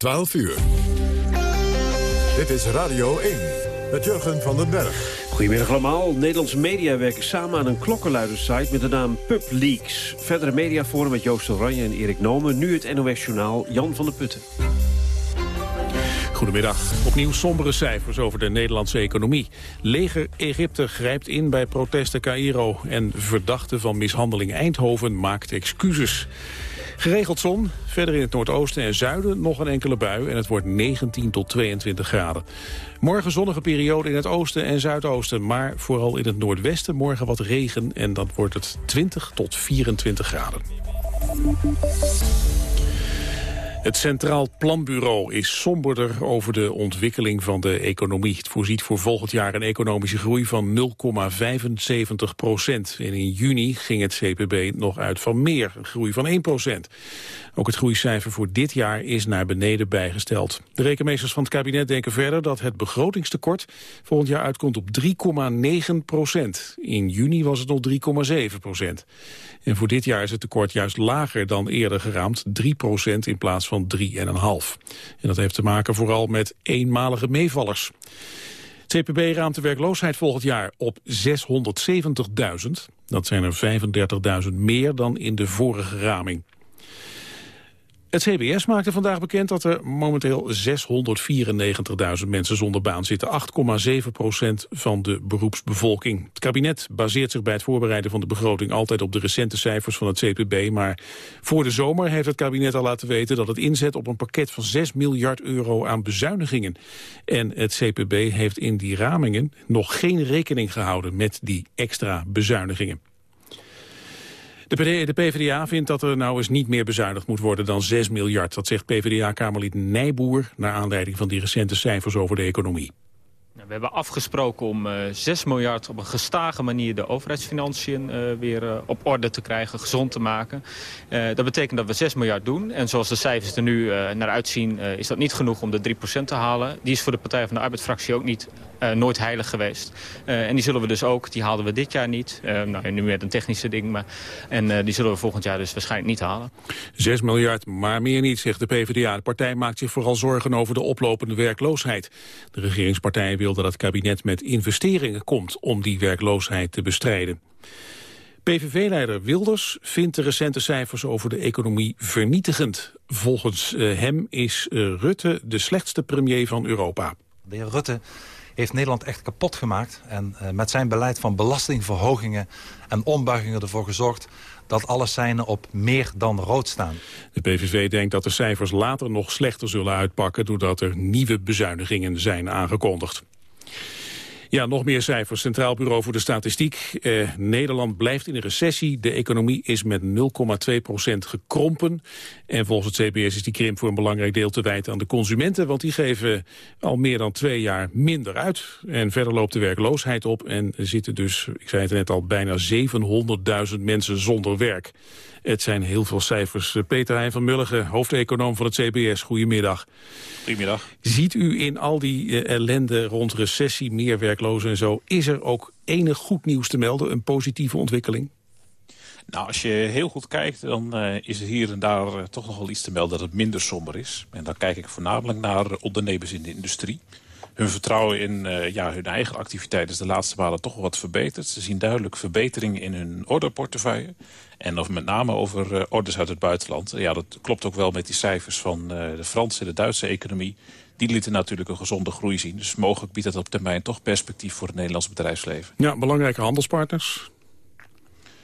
12 uur. Dit is Radio 1 met Jurgen van den Berg. Goedemiddag allemaal. Nederlandse media werken samen aan een klokkenluidersite met de naam PubLeaks. Verdere mediaforum met Joost Oranje en Erik Nomen. Nu het NOS Journaal Jan van der Putten. Goedemiddag. Opnieuw sombere cijfers over de Nederlandse economie. Leger Egypte grijpt in bij protesten Cairo... en verdachte van mishandeling Eindhoven maakt excuses. Geregeld zon, verder in het noordoosten en zuiden nog een enkele bui... en het wordt 19 tot 22 graden. Morgen zonnige periode in het oosten en zuidoosten... maar vooral in het noordwesten morgen wat regen... en dan wordt het 20 tot 24 graden. Het Centraal Planbureau is somberder over de ontwikkeling van de economie. Het voorziet voor volgend jaar een economische groei van 0,75 procent. En in juni ging het CPB nog uit van meer, een groei van 1 procent. Ook het groeicijfer voor dit jaar is naar beneden bijgesteld. De rekenmeesters van het kabinet denken verder dat het begrotingstekort volgend jaar uitkomt op 3,9 procent. In juni was het nog 3,7 procent. En voor dit jaar is het tekort juist lager dan eerder geraamd, 3 procent in plaats van 3,5. En dat heeft te maken vooral met eenmalige meevallers. Het CPB raamt de werkloosheid volgend jaar op 670.000. Dat zijn er 35.000 meer dan in de vorige raming. Het CBS maakte vandaag bekend dat er momenteel 694.000 mensen zonder baan zitten. 8,7 procent van de beroepsbevolking. Het kabinet baseert zich bij het voorbereiden van de begroting altijd op de recente cijfers van het CPB. Maar voor de zomer heeft het kabinet al laten weten dat het inzet op een pakket van 6 miljard euro aan bezuinigingen. En het CPB heeft in die ramingen nog geen rekening gehouden met die extra bezuinigingen. De, PvdA vindt dat er nou eens niet meer bezuinigd moet worden dan 6 miljard. Dat zegt PvdA-kamerlid Nijboer naar aanleiding van die recente cijfers over de economie. Nou, we hebben afgesproken om uh, eh, 6 miljard op een gestage manier de overheidsfinanciën uh, weer uh, op orde te krijgen, gezond te maken. dat betekent dat we 6 miljard doen. En zoals de cijfers er nu naar uitzien is dat niet genoeg om de 3% te halen. Die is voor de Partij van de Arbeidsfractie ook niet nooit heilig geweest. Uh, en die zullen we dus ook, die haalden we dit jaar niet. Uh, nou, nu met een technische ding, maar en die zullen we volgend jaar dus waarschijnlijk niet halen. 6 miljard, maar meer niet, zegt de PvdA. De partij maakt zich vooral zorgen over de oplopende werkloosheid. De regeringspartij wil dat het kabinet met investeringen komt om die werkloosheid te bestrijden. PVV-leider Wilders vindt de recente cijfers over de economie vernietigend. Volgens hem is Rutte de slechtste premier van Europa. De heer Rutte heeft Nederland echt kapot gemaakt. En uh, met zijn beleid van belastingverhogingen en ombuigingen ervoor gezorgd dat alle seinen op meer dan rood staan. De PVV denkt dat de cijfers later nog slechter zullen uitpakken... doordat er nieuwe bezuinigingen zijn aangekondigd. Ja, nog meer cijfers. Centraal Bureau voor de Statistiek. Eh, Nederland blijft in een recessie. De economie is met 0,2 procent gekrompen. En volgens het CBS is die krimp voor een belangrijk deel te wijten aan de consumenten. Want die geven al meer dan twee jaar minder uit. En verder loopt de werkloosheid op. En zitten dus, ik zei het net al, bijna 700.000 mensen zonder werk. Het zijn heel veel cijfers. Peter Heijn van Mulligen, hoofdeconoom van het CBS. Goedemiddag. Goedemiddag. Ziet u in al die uh, ellende rond recessie, meer werklozen en zo... is er ook enig goed nieuws te melden, een positieve ontwikkeling? Nou, als je heel goed kijkt, dan uh, is er hier en daar uh, toch nog wel iets te melden dat het minder somber is. En dan kijk ik voornamelijk naar ondernemers in de industrie. Hun vertrouwen in uh, ja, hun eigen activiteit is de laatste maanden toch wat verbeterd. Ze zien duidelijk verbetering in hun orderportefeuille. En of met name over uh, orders uit het buitenland. Ja, dat klopt ook wel met die cijfers van uh, de Franse en de Duitse economie. Die lieten natuurlijk een gezonde groei zien. Dus mogelijk biedt dat op termijn toch perspectief voor het Nederlands bedrijfsleven. Ja, belangrijke handelspartners.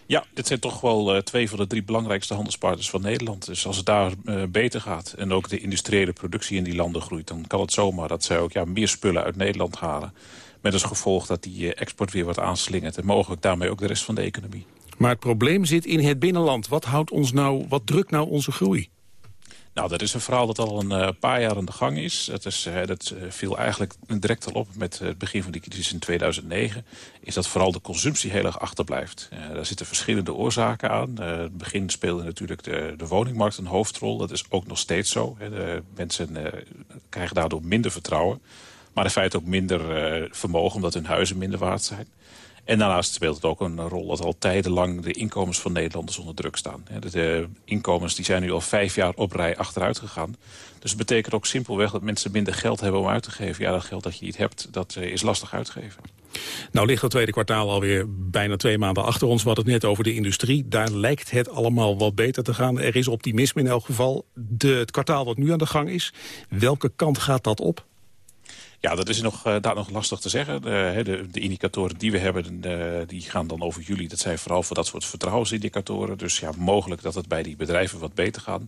Ja, dit zijn toch wel uh, twee van de drie belangrijkste handelspartners van Nederland. Dus als het daar uh, beter gaat en ook de industriële productie in die landen groeit... dan kan het zomaar dat zij ook ja, meer spullen uit Nederland halen. Met als gevolg dat die uh, export weer wat aanslingert... en mogelijk daarmee ook de rest van de economie. Maar het probleem zit in het binnenland. Wat, houdt ons nou, wat drukt nou onze groei? Nou, dat is een verhaal dat al een uh, paar jaar aan de gang is. Het is uh, dat uh, viel eigenlijk direct al op met het begin van die crisis in 2009. Is dat vooral de consumptie heel erg achterblijft. daar zitten verschillende oorzaken aan. het begin speelde natuurlijk de, de, woningmarkt een hoofdrol. Dat is ook nog steeds zo. De mensen krijgen daardoor minder vertrouwen. Maar in feite ook minder vermogen omdat hun huizen minder waard zijn. En daarnaast speelt het ook een rol dat al tijdenlang de inkomens van Nederlanders onder druk staan. De inkomens die zijn nu al vijf jaar op rij achteruit gegaan. Dus het betekent ook simpelweg dat mensen minder geld hebben om uit te geven. Ja, dat geld dat je niet hebt, dat is lastig uitgeven. Nou ligt het tweede kwartaal alweer bijna twee maanden achter ons. We hadden het net over de industrie. Daar lijkt het allemaal wat beter te gaan. Er is optimisme in elk geval. De, het kwartaal wat nu aan de gang is, welke kant gaat dat op? Ja, dat is nog, uh, daar nog lastig te zeggen. De, de, de indicatoren die we hebben, die gaan dan over juli. Dat zijn vooral voor dat soort vertrouwensindicatoren. Dus ja, mogelijk dat het bij die bedrijven wat beter gaat.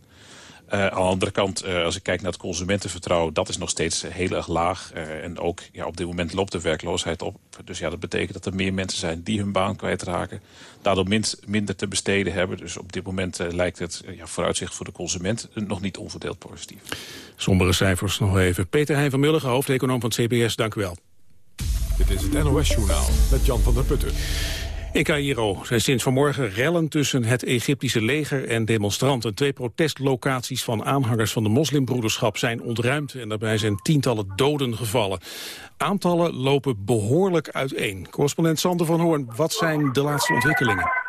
Uh, aan de andere kant, uh, als ik kijk naar het consumentenvertrouwen... dat is nog steeds heel erg laag. Uh, en ook ja, op dit moment loopt de werkloosheid op. Dus ja, dat betekent dat er meer mensen zijn die hun baan kwijtraken. Daardoor minder te besteden hebben. Dus op dit moment lijkt het ja, vooruitzicht voor de consument... nog niet onverdeeld positief. Sombere cijfers nog even. Peter Heijn van Mulligen, hoofdeconoom van het CBS, dank u wel. Dit is het NOS Journaal met Jan van der Putten. In Cairo zijn sinds vanmorgen rellen tussen het Egyptische leger en demonstranten. Twee protestlocaties van aanhangers van de moslimbroederschap zijn ontruimd... en daarbij zijn tientallen doden gevallen. Aantallen lopen behoorlijk uiteen. Correspondent Sander van Hoorn, wat zijn de laatste ontwikkelingen?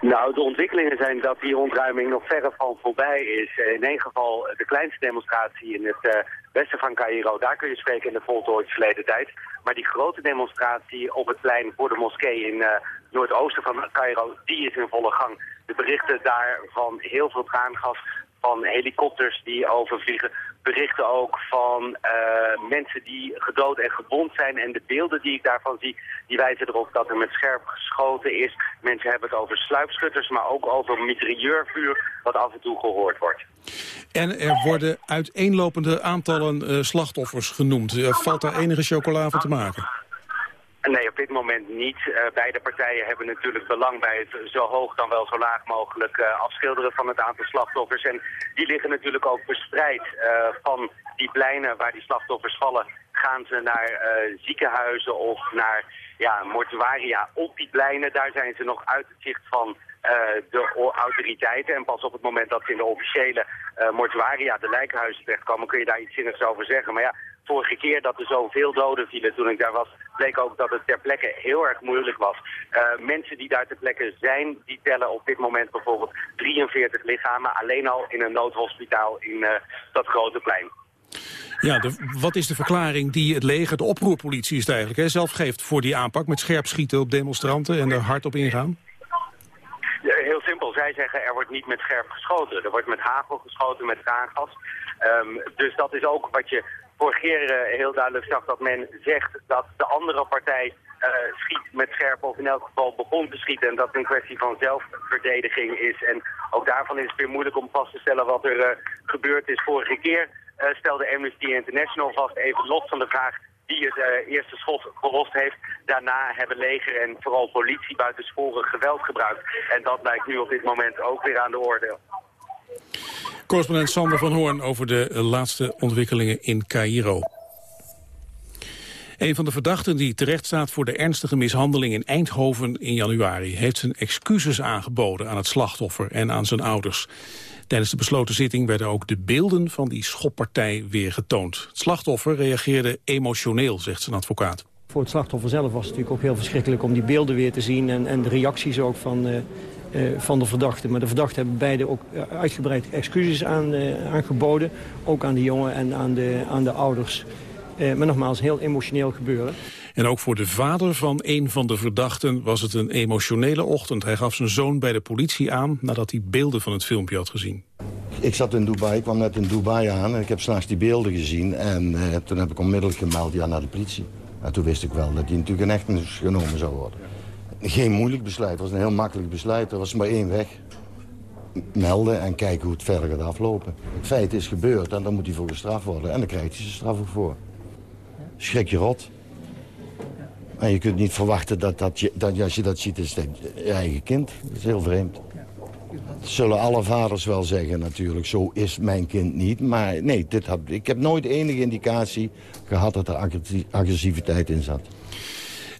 Nou, de ontwikkelingen zijn dat die ontruiming nog verre van voorbij is. In één geval de kleinste demonstratie in het uh, westen van Cairo. Daar kun je spreken in de voltooid verleden tijd. Maar die grote demonstratie op het plein voor de moskee in uh, noordoosten van Cairo, die is in volle gang. De berichten daar van heel veel traangas, van helikopters die overvliegen. Berichten ook van uh, mensen die gedood en gewond zijn. En de beelden die ik daarvan zie, die wijzen erop dat er met scherp geschoten is. Mensen hebben het over sluipschutters, maar ook over mitrailleurvuur, wat af en toe gehoord wordt. En er worden uiteenlopende aantallen uh, slachtoffers genoemd. Uh, valt daar enige chocola van te maken? Nee, op dit moment niet. Uh, beide partijen hebben natuurlijk belang bij het zo hoog dan wel zo laag mogelijk uh, afschilderen van het aantal slachtoffers. En die liggen natuurlijk ook verspreid uh, van die pleinen waar die slachtoffers vallen. Gaan ze naar ziekenhuizen of naar ja, mortuaria op die pleinen. Daar zijn ze nog uit het zicht van de autoriteiten. En pas op het moment dat ze in de officiële mortuaria, de lijkhuizen terechtkomen, kun je daar iets zinnigs over zeggen. Maar ja, vorige keer dat er zoveel doden vielen toen ik daar was, bleek ook dat het ter plekke heel erg moeilijk was. Uh, mensen die daar ter plekke zijn, die tellen op dit moment bijvoorbeeld 43 lichamen, alleen al in een noodhospitaal in uh, dat grote plein. Ja, de, wat is de verklaring die het leger, de oproerpolitie is het eigenlijk, hè, zelf geeft voor die aanpak met scherp schieten op demonstranten en er hard op ingaan? Ja, heel simpel, zij zeggen er wordt niet met scherp geschoten. Er wordt met hagel geschoten, met traangas. Um, dus dat is ook wat je uh, heel duidelijk zag dat men zegt dat de andere partij uh, schiet met scherp of in elk geval begon te schieten. En dat het een kwestie van zelfverdediging is. En ook daarvan is het weer moeilijk om vast te stellen wat er uh, gebeurd is. Vorige keer stelde Amnesty International vast, even los van de vraag die het eerste schot gelost heeft. Daarna hebben leger en vooral politie buitensporig geweld gebruikt. En dat lijkt nu op dit moment ook weer aan de orde. Correspondent Sander van Hoorn over de laatste ontwikkelingen in Cairo. Een van de verdachten die terecht staat voor de ernstige mishandeling in Eindhoven in januari... heeft zijn excuses aangeboden aan het slachtoffer en aan zijn ouders. Tijdens de besloten zitting werden ook de beelden van die schoppartij weer getoond. Het slachtoffer reageerde emotioneel, zegt zijn advocaat. Voor het slachtoffer zelf was het natuurlijk ook heel verschrikkelijk om die beelden weer te zien... en, en de reacties ook van, uh, van de verdachte. Maar de verdachten hebben beide ook uitgebreid excuses aan, uh, aangeboden. Ook aan de jongen en aan de, aan de ouders. maar nogmaals, heel emotioneel gebeuren. En ook voor de vader van een van de verdachten was het een emotionele ochtend. Hij gaf zijn zoon bij de politie aan nadat hij beelden van het filmpje had gezien. Ik zat in Dubai, ik kwam net in Dubai aan en ik heb s'nachts die beelden gezien. En toen heb ik onmiddellijk gemeld ja, naar de politie. En toen wist ik wel dat hij natuurlijk in hechtenis genomen zou worden. Geen moeilijk besluit, het was een heel makkelijk besluit. Er was maar één weg. Melden en kijken hoe het verder gaat aflopen. Het feit is gebeurd en dan moet hij voor gestraft worden. En dan krijgt hij zijn straf ook voor. Schrik je rot. En je kunt niet verwachten dat, dat, je, dat als je dat ziet, is het je eigen kind. Dat is heel vreemd. Dat zullen alle vaders wel zeggen natuurlijk, zo is mijn kind niet. Maar nee, dit had, ik heb nooit enige indicatie gehad dat er agressiviteit in zat.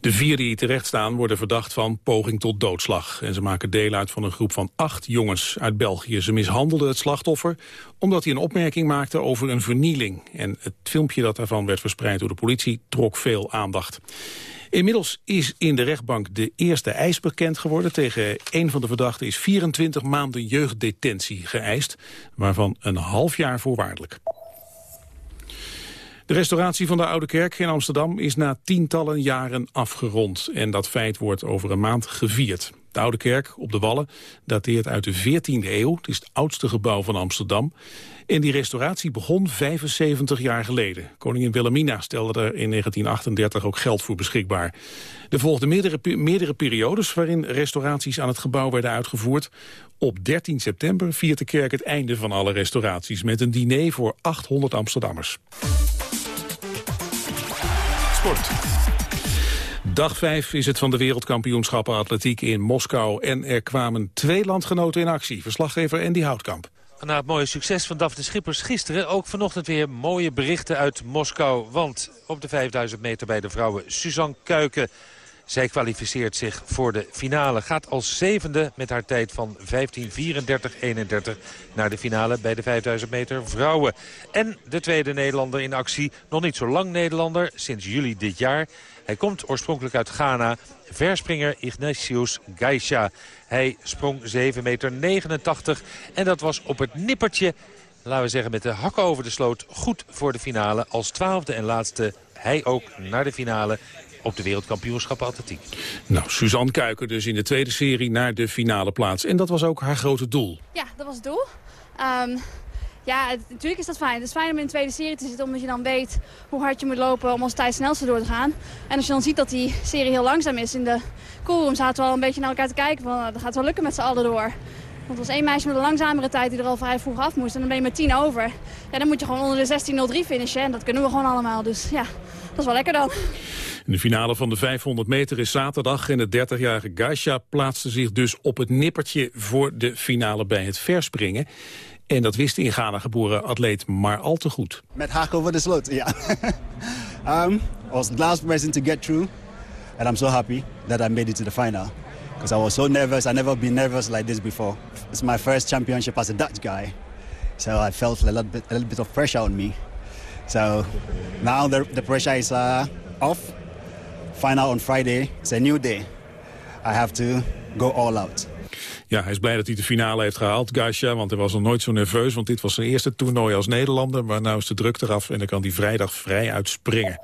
De vier die terecht staan worden verdacht van poging tot doodslag. En ze maken deel uit van een groep van acht jongens uit België. Ze mishandelden het slachtoffer omdat hij een opmerking maakte over een vernieling. En het filmpje dat daarvan werd verspreid door de politie trok veel aandacht. Inmiddels is in de rechtbank de eerste eis bekend geworden. Tegen een van de verdachten is 24 maanden jeugddetentie geëist, waarvan een half jaar voorwaardelijk. De restauratie van de Oude Kerk in Amsterdam is na tientallen jaren afgerond. En dat feit wordt over een maand gevierd. De Oude Kerk op de Wallen dateert uit de 14e eeuw. Het is het oudste gebouw van Amsterdam. En die restauratie begon 75 jaar geleden. Koningin Wilhelmina stelde er in 1938 ook geld voor beschikbaar. Er volgden meerdere, meerdere periodes waarin restauraties aan het gebouw werden uitgevoerd. Op 13 september viert de kerk het einde van alle restauraties... met een diner voor 800 Amsterdammers. Sport. Dag 5 is het van de wereldkampioenschappen atletiek in Moskou. En er kwamen twee landgenoten in actie. Verslaggever Andy Houtkamp. Na het mooie succes van Daphne Schippers gisteren... ook vanochtend weer mooie berichten uit Moskou. Want op de 5000 meter bij de vrouwen Suzanne Kuiken... zij kwalificeert zich voor de finale. Gaat als zevende met haar tijd van 15.34-31 naar de finale bij de 5000 meter vrouwen. En de tweede Nederlander in actie, nog niet zo lang Nederlander, sinds juli dit jaar... Hij komt oorspronkelijk uit Ghana. Verspringer Ignatius Gaisha. Hij sprong 7,89 meter. En dat was op het nippertje, laten we zeggen met de hakken over de sloot... goed voor de finale. Als twaalfde en laatste hij ook naar de finale op de wereldkampioenschappen atletiek. Nou, Suzanne Kuiken dus in de tweede serie naar de finale plaats. En dat was ook haar grote doel. Ja, dat was het doel. Um, ja, natuurlijk is dat fijn. Het is fijn om in de tweede serie te zitten, omdat je dan weet hoe hard je moet lopen om als tijd snelste door te gaan. En als je dan ziet dat die serie heel langzaam is, in de coolroom zaten we al een beetje naar elkaar te kijken van, dat gaat wel lukken met z'n allen door. Want er was één meisje met een langzamere tijd die er al vrij vroeg af moest. En dan ben je met 10 over. Ja, dan moet je gewoon onder de 16.03 finishen. En dat kunnen we gewoon allemaal. Dus ja, dat is wel lekker dan. De finale van de 500 meter is zaterdag. En de 30-jarige Gaisha plaatste zich dus op het nippertje voor de finale bij het verspringen. En dat wist de in Ghana geboren atleet maar al te goed. Met haak over de sloot, ja. um, I was the last person to get through. And I'm so happy that I made it to the final. Because I was so nervous. I never been nervous like this before. It's my first championship as a Dutch guy. So I felt a little bit, a little bit of pressure on me. So now the, the pressure is uh, off. Final on Friday. It's a new day. I have to go all out. Ja, hij is blij dat hij de finale heeft gehaald, Gasha. Want hij was nog nooit zo nerveus, want dit was zijn eerste toernooi als Nederlander. Maar nu is de druk eraf en dan kan hij vrijdag vrij uitspringen.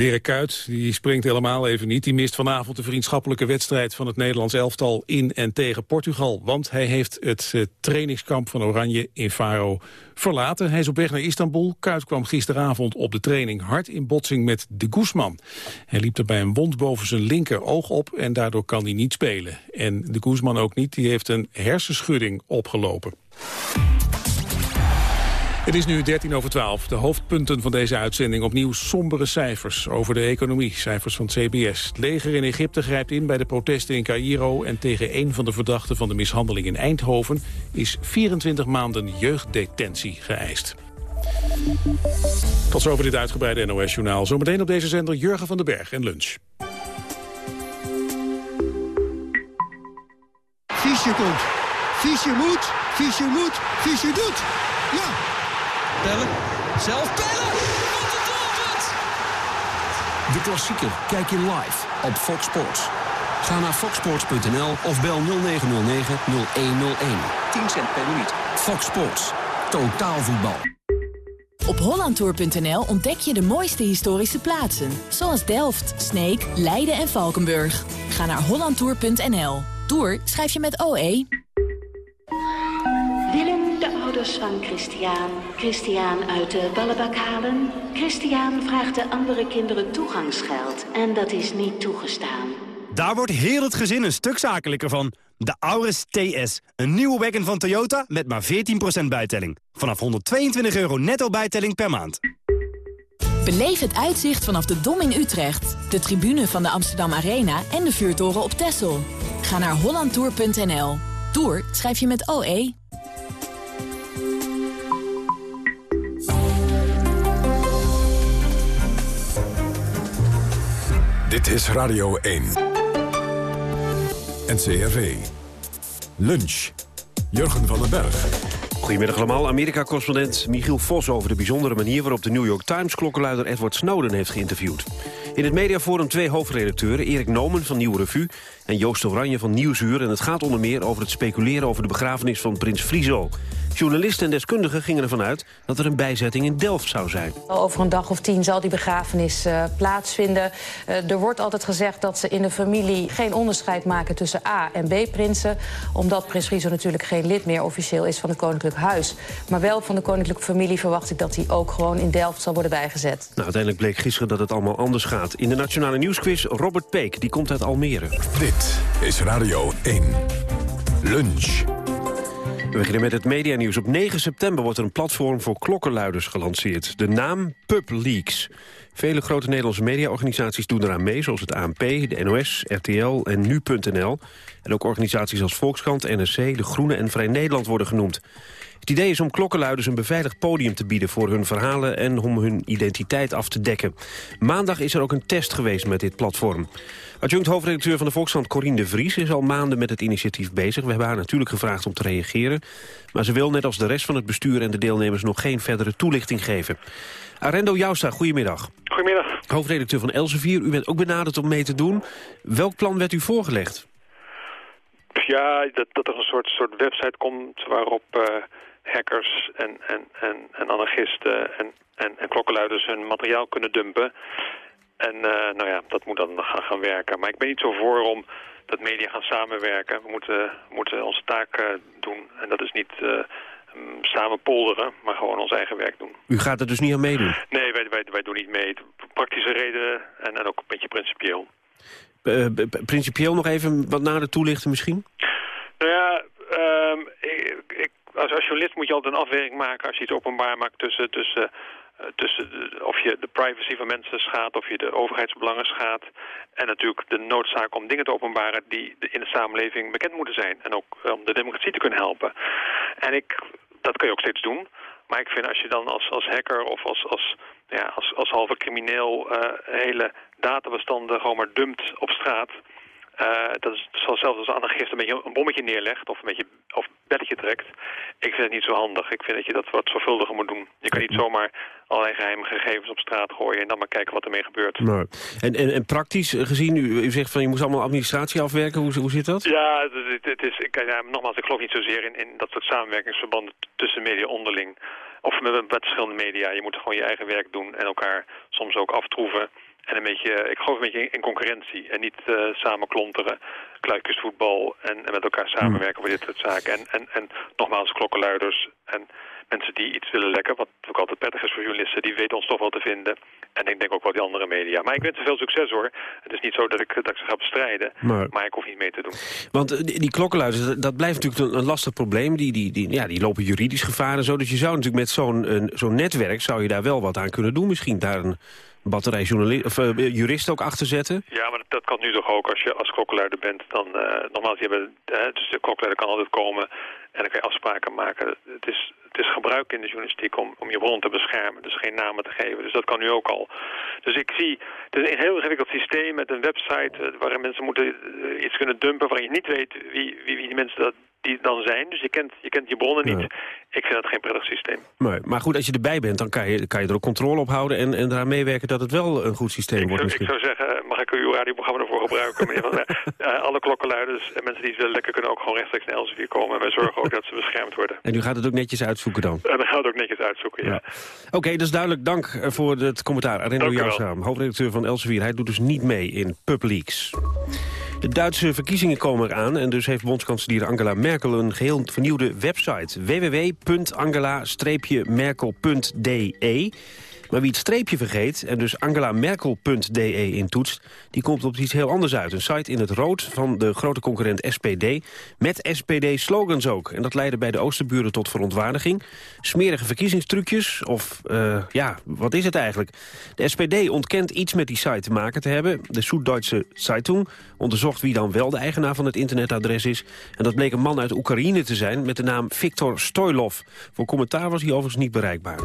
Dirk Kuyt die springt helemaal even niet. Die mist vanavond de vriendschappelijke wedstrijd van het Nederlands elftal in en tegen Portugal. Want hij heeft het uh, trainingskamp van Oranje in Faro verlaten. Hij is op weg naar Istanbul. Kuyt kwam gisteravond op de training hard in botsing met de Guzman. Hij liep erbij een wond boven zijn linker oog op en daardoor kan hij niet spelen. En de Guzman ook niet, die heeft een hersenschudding opgelopen. Het is nu 13 over 12. De hoofdpunten van deze uitzending opnieuw sombere cijfers over de economie. Cijfers van CBS. Het leger in Egypte grijpt in bij de protesten in Cairo... en tegen een van de verdachten van de mishandeling in Eindhoven... is 24 maanden jeugddetentie geëist. Tot zover dit uitgebreide NOS-journaal. Zometeen op deze zender Jurgen van den Berg en lunch. Fischer komt. Fischer moet. Fischer moet. Fischer doet. Pellen. Zelf Pellen. Wat een doelpunt. De klassieker kijk je live op Fox Sports. Ga naar foxsports.nl of bel 0909-0101. 10 cent per minuut. Fox Sports. Totaal voetbal. Op hollandtour.nl ontdek je de mooiste historische plaatsen. Zoals Delft, Sneek, Leiden en Valkenburg. Ga naar hollandtour.nl. Tour schrijf je met OE. Ouders van Christian, Christian uit de ballenbak halen. Christian vraagt de andere kinderen toegangsgeld en dat is niet toegestaan. Daar wordt heel het gezin een stuk zakelijker van. De Auris TS, een nieuwe wagon van Toyota met maar 14% bijtelling. Vanaf 122 euro netto bijtelling per maand. Beleef het uitzicht vanaf de Dom in Utrecht, de tribune van de Amsterdam Arena en de vuurtoren op Texel. Ga naar hollandtour.nl. Tour schrijf je met OE. Dit is Radio 1. NCRV. Lunch. Jurgen van den Berg. Goedemiddag allemaal. Amerika-correspondent Michiel Vos over de bijzondere manier... waarop de New York Times-klokkenluider Edward Snowden heeft geïnterviewd. In het mediaforum twee hoofdredacteuren, Erik Nomen van Nieuwe Revue... en Joost Oranje van Nieuwsuur. En het gaat onder meer over het speculeren over de begrafenis van prins Friso. Journalisten en deskundigen gingen ervan uit dat er een bijzetting in Delft zou zijn. Over een dag of tien zal die begrafenis uh, plaatsvinden. Uh, er wordt altijd gezegd dat ze in de familie geen onderscheid maken tussen A- en B-prinsen. Omdat prins Friso natuurlijk geen lid meer officieel is van het Koninklijk Huis. Maar wel van de koninklijke familie verwacht ik dat hij ook gewoon in Delft zal worden bijgezet. Nou, uiteindelijk bleek gisteren dat het allemaal anders gaat. In de Nationale Nieuwsquiz Robert Peek, die komt uit Almere. Dit is Radio 1. Lunch. We beginnen met het medianieuws. Op 9 september wordt er een platform voor klokkenluiders gelanceerd. De naam PubLeaks. Vele grote Nederlandse mediaorganisaties doen eraan mee... zoals het ANP, de NOS, RTL en Nu.nl. En ook organisaties als Volkskrant, NRC, De Groene en Vrij Nederland worden genoemd. Het idee is om klokkenluiders een beveiligd podium te bieden voor hun verhalen en om hun identiteit af te dekken. Maandag is er ook een test geweest met dit platform. Adjunct hoofdredacteur van de Volkskrant Corine de Vries is al maanden met het initiatief bezig. We hebben haar natuurlijk gevraagd om te reageren. Maar ze wil net als de rest van het bestuur en de deelnemers nog geen verdere toelichting geven. Arendo Jousta, goedemiddag. Goedemiddag. Hoofdredacteur van Elsevier, u bent ook benaderd om mee te doen. Welk plan werd u voorgelegd? Ja, dat, dat er een soort, soort website komt waarop uh, hackers en, en, en, en anarchisten en, en, en klokkenluiders hun materiaal kunnen dumpen. En uh, nou ja, dat moet dan gaan, gaan werken. Maar ik ben niet zo voor om dat media gaan samenwerken. We moeten, moeten onze taak uh, doen. En dat is niet uh, samen polderen, maar gewoon ons eigen werk doen. U gaat er dus niet aan meedoen? Nee, wij, wij, wij doen niet mee. Praktische redenen en, en ook een beetje principieel. Principieel nog even wat nader toelichten misschien? Nou ja, um, ik, ik, als, als journalist moet je altijd een afweging maken als je iets openbaar maakt tussen... tussen tussen de, of je de privacy van mensen schaadt, of je de overheidsbelangen schaadt. En natuurlijk de noodzaak om dingen te openbaren die in de samenleving bekend moeten zijn. En ook om de democratie te kunnen helpen. En ik, dat kun je ook steeds doen. Maar ik vind als je dan als, als hacker of als, als, ja, als, als halve crimineel uh, hele databestanden gewoon maar dumpt op straat... Uh, dat is zoals zelfs als een anarchist een beetje een bommetje neerlegt of een beetje of belletje trekt. Ik vind het niet zo handig. Ik vind dat je dat wat zorgvuldiger moet doen. Je kan niet zomaar allerlei geheime gegevens op straat gooien en dan maar kijken wat ermee gebeurt. Nou, en, en, en praktisch gezien, u, u zegt van je moet allemaal administratie afwerken. Hoe, hoe zit dat? Ja, het, het is, ik, ja, nogmaals, ik geloof niet zozeer in, in dat soort samenwerkingsverbanden tussen media onderling. Of met, met verschillende media. Je moet gewoon je eigen werk doen en elkaar soms ook aftroeven. En een beetje, ik geloof een beetje in concurrentie en niet uh, samen klonteren, kluikjesvoetbal en, en met elkaar samenwerken voor dit soort zaken. En, en, en nogmaals klokkenluiders en mensen die iets willen lekken, wat ook altijd prettig is voor journalisten, die weten ons toch wel te vinden. En ik denk ook wel die andere media. Maar ik wens ze veel succes hoor. Het is niet zo dat ik, dat ik ze ga bestrijden, maar, maar ik hoef niet mee te doen. Want die, die klokkenluiders, dat blijft natuurlijk een, een lastig probleem. Die, die, die, ja, die lopen juridisch gevaar en zo. Dus je zou natuurlijk met zo'n zo'n netwerk, zou je daar wel wat aan kunnen doen. Misschien daar een batterij of, uh, ook achter zetten? Ja, maar dat kan nu toch ook. Als je als klokkenluider bent, dan uh, nogmaals, je hebben, uh, dus de klokkenluider kan altijd komen en dan kan je afspraken maken. Het is, het is gebruik in de journalistiek om, om je bron te beschermen, dus geen namen te geven. Dus dat kan nu ook al. Dus ik zie, het is een heel ingewikkeld systeem met een website waarin mensen moeten iets kunnen dumpen waarin je niet weet wie, wie, wie die mensen dat die dan zijn. Dus je kent je, kent je bronnen niet. Ja. Ik vind dat geen prettig systeem. Nee, maar goed, als je erbij bent, dan kan je, kan je er ook controle op houden... en, en eraan meewerken dat het wel een goed systeem ik wordt. Zou, ik zou zeggen, mag ik uw radioprogramma ervoor gebruiken? meneer uh, alle klokkenluiders en mensen die het willen lekker kunnen ook gewoon rechtstreeks naar Elsevier komen. En wij zorgen ook dat ze beschermd worden. En u gaat het ook netjes uitzoeken dan? En dan gaat het ook netjes uitzoeken, ja. ja. Oké, okay, dus duidelijk dank voor het commentaar. Arendo Jouwsaam, hoofdredacteur van Elsevier. Hij doet dus niet mee in PubLeaks. De Duitse verkiezingen komen eraan en dus heeft bondskanselier Angela Merkel een geheel vernieuwde website. www.angelamerkel.de maar wie het streepje vergeet en dus angelamerkel.de intoetst... die komt op iets heel anders uit. Een site in het rood van de grote concurrent SPD... met SPD-slogans ook. En dat leidde bij de Oosterburen tot verontwaardiging. Smerige verkiezingstrucjes of, uh, ja, wat is het eigenlijk? De SPD ontkent iets met die site te maken te hebben. De Süddeutsche Zeitung onderzocht wie dan wel de eigenaar van het internetadres is. En dat bleek een man uit Oekraïne te zijn met de naam Viktor Stoilov. Voor commentaar was hij overigens niet bereikbaar.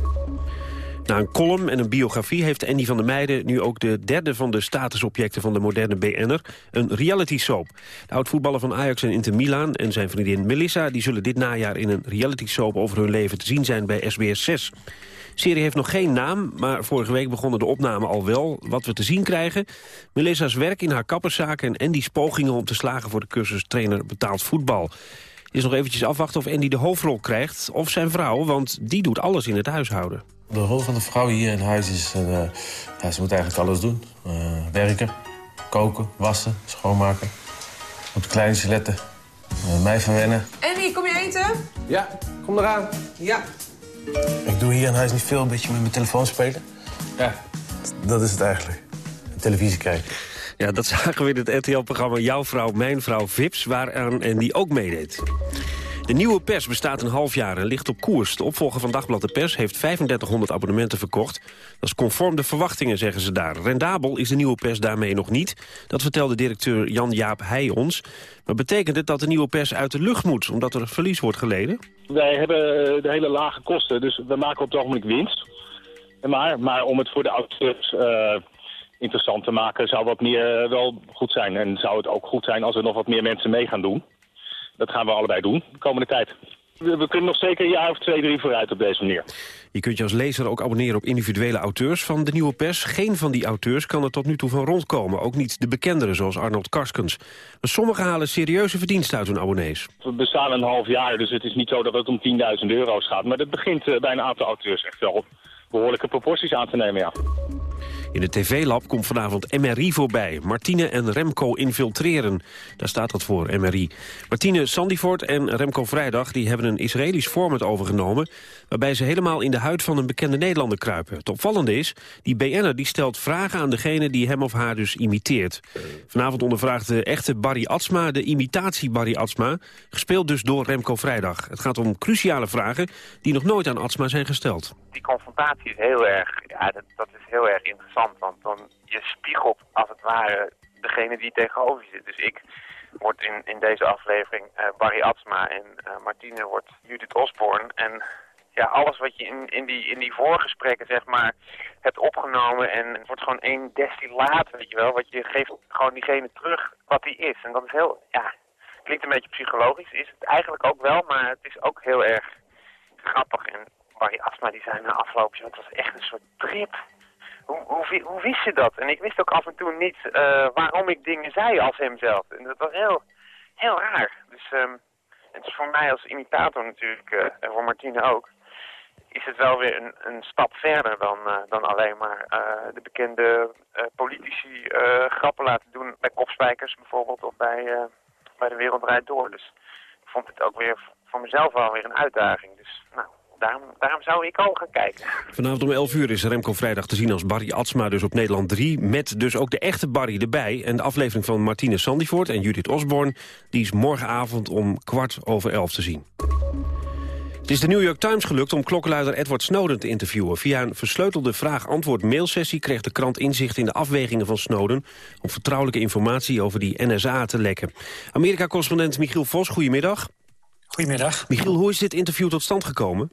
Na een column en een biografie heeft Andy van der Meijden... nu ook de derde van de statusobjecten van de moderne BN'er... een reality soap. De oud-voetballer van Ajax en Inter Milan en zijn vriendin Melissa... die zullen dit najaar in een reality soap over hun leven te zien zijn bij SBS 6. De serie heeft nog geen naam, maar vorige week begonnen de opnamen al wel. Wat we te zien krijgen, Melissa's werk in haar kapperszaak... en Andy's pogingen om te slagen voor de cursus trainer betaald voetbal. Het is nog eventjes afwachten of Andy de hoofdrol krijgt, of zijn vrouw... want die doet alles in het huishouden. De rol van de vrouw hier in huis is... Uh, ja, ze moet eigenlijk alles doen. Uh, werken, koken, wassen, schoonmaken. Op de kleintjes letten. Uh, mij verwennen. Andy, kom je eten? Ja, kom eraan. Ja. Ik doe hier in huis niet veel, een beetje met mijn telefoon spelen. Ja, dat is het eigenlijk. Televisie kijken. Ja, dat zagen we in het RTL-programma Jouw Vrouw, Mijn Vrouw, Vips... waaraan en die ook meedeed. De nieuwe pers bestaat een half jaar en ligt op koers. De opvolger van Dagblad de Pers heeft 3500 abonnementen verkocht. Dat is conform de verwachtingen, zeggen ze daar. Rendabel is de nieuwe pers daarmee nog niet. Dat vertelde directeur Jan-Jaap Heij ons. Maar betekent het dat de nieuwe pers uit de lucht moet... omdat er verlies wordt geleden? Wij hebben de hele lage kosten, dus we maken op het ogenblik winst. Maar, maar om het voor de auteurs uh, interessant te maken... zou wat meer wel goed zijn. En zou het ook goed zijn als er nog wat meer mensen mee gaan doen. Dat gaan we allebei doen de komende tijd. We, kunnen nog zeker een jaar of twee, drie vooruit op deze manier. Je kunt je als lezer ook abonneren op individuele auteurs van de nieuwe pers. Geen van die auteurs kan er tot nu toe van rondkomen. Ook niet de bekenderen, zoals Arnold Karskens. Maar sommigen halen serieuze verdiensten uit hun abonnees. We bestaan een half jaar, dus het is niet zo dat het om 10.000 euro's gaat. Maar dat begint uh, bij een aantal auteurs echt wel behoorlijke proporties aan te nemen, ja. In de TV-lab komt vanavond MRI voorbij. Martine en Remco infiltreren. Daar staat dat voor, MRI. Martine Sandifort en Remco Vrijdag die hebben een Israëlisch format overgenomen... waarbij ze helemaal in de huid van een bekende Nederlander kruipen. Het opvallende is, die BN'er die stelt vragen aan degene die hem of haar dus imiteert. Vanavond ondervraagt de echte Barry Atsma de imitatie Barry Atsma... gespeeld dus door Remco Vrijdag. Het gaat om cruciale vragen die nog nooit aan Atsma zijn gesteld. Die confrontatie is heel erg, ja, dat, is heel erg interessant want dan je spiegelt als het ware degene die tegenover je zit. Dus ik word in, in deze aflevering uh, Barry Atsma en uh, Martine wordt Judith Osborne. En ja, alles wat je in, in, die, in die voorgesprekken zeg maar hebt opgenomen en het wordt gewoon één destillaat, weet je wel. Wat je geeft gewoon diegene terug wat die is. En dat is heel, ja, klinkt een beetje psychologisch, is het eigenlijk ook wel, maar het is ook heel erg grappig. En Barry Atsma die zei na afloop, het was echt een soort trip hoe, hoe, wist je dat? En ik wist ook af en toe niet uh, waarom ik dingen zei als hemzelf. En dat was heel, heel raar. Dus um, het is voor mij als imitator natuurlijk, uh, en voor Martine ook, is het wel weer een, een stap verder dan, uh, dan alleen maar de bekende politici grappen laten doen bij kopspijkers bijvoorbeeld of bij, bij de Wereld Door. Dus ik vond het ook weer voor mezelf wel weer een uitdaging. Dus nou, Daarom, daarom, zou ik al gaan kijken. Vanavond om 11 uur is Remco Vrijdag te zien als Barry Atsma, dus op Nederland 3. Met dus ook de echte Barry erbij. En de aflevering van Martine Sandivoort en Judith Osborne... die is morgenavond om kwart over elf te zien. Het is de New York Times gelukt om klokkenluider Edward Snowden te interviewen. Via een versleutelde vraag-antwoord-mailsessie kreeg de krant inzicht in de afwegingen van Snowden... om vertrouwelijke informatie over die NSA te lekken. Amerika-correspondent Michiel Vos, goedemiddag. Goedemiddag. Michiel, hoe is dit interview tot stand gekomen?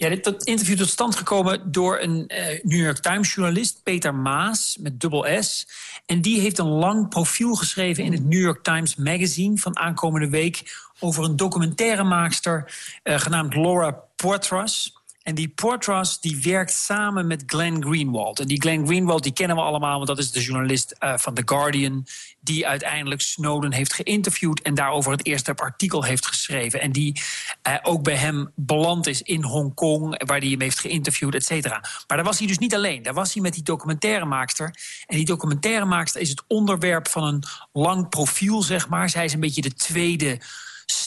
Ja, dit interview tot stand gekomen door een uh, New York Times-journalist, Peter Maas, met dubbel S. En die heeft een lang profiel geschreven in het New York Times Magazine van aankomende week over een documentairemaakster uh, genaamd Laura Poitras. En die Portras die werkt samen met Glenn Greenwald. En die Glenn Greenwald die kennen we allemaal, want dat is de journalist uh, van The Guardian... die uiteindelijk Snowden heeft geïnterviewd... en daarover het eerste artikel heeft geschreven. En die uh, ook bij hem beland is in Hongkong... waar hij hem heeft geïnterviewd, et cetera. Maar daar was hij dus niet alleen. Daar was hij met die documentairemaakster. En die documentairemaakster is het onderwerp van een lang profiel, zeg maar. Zij is een beetje de tweede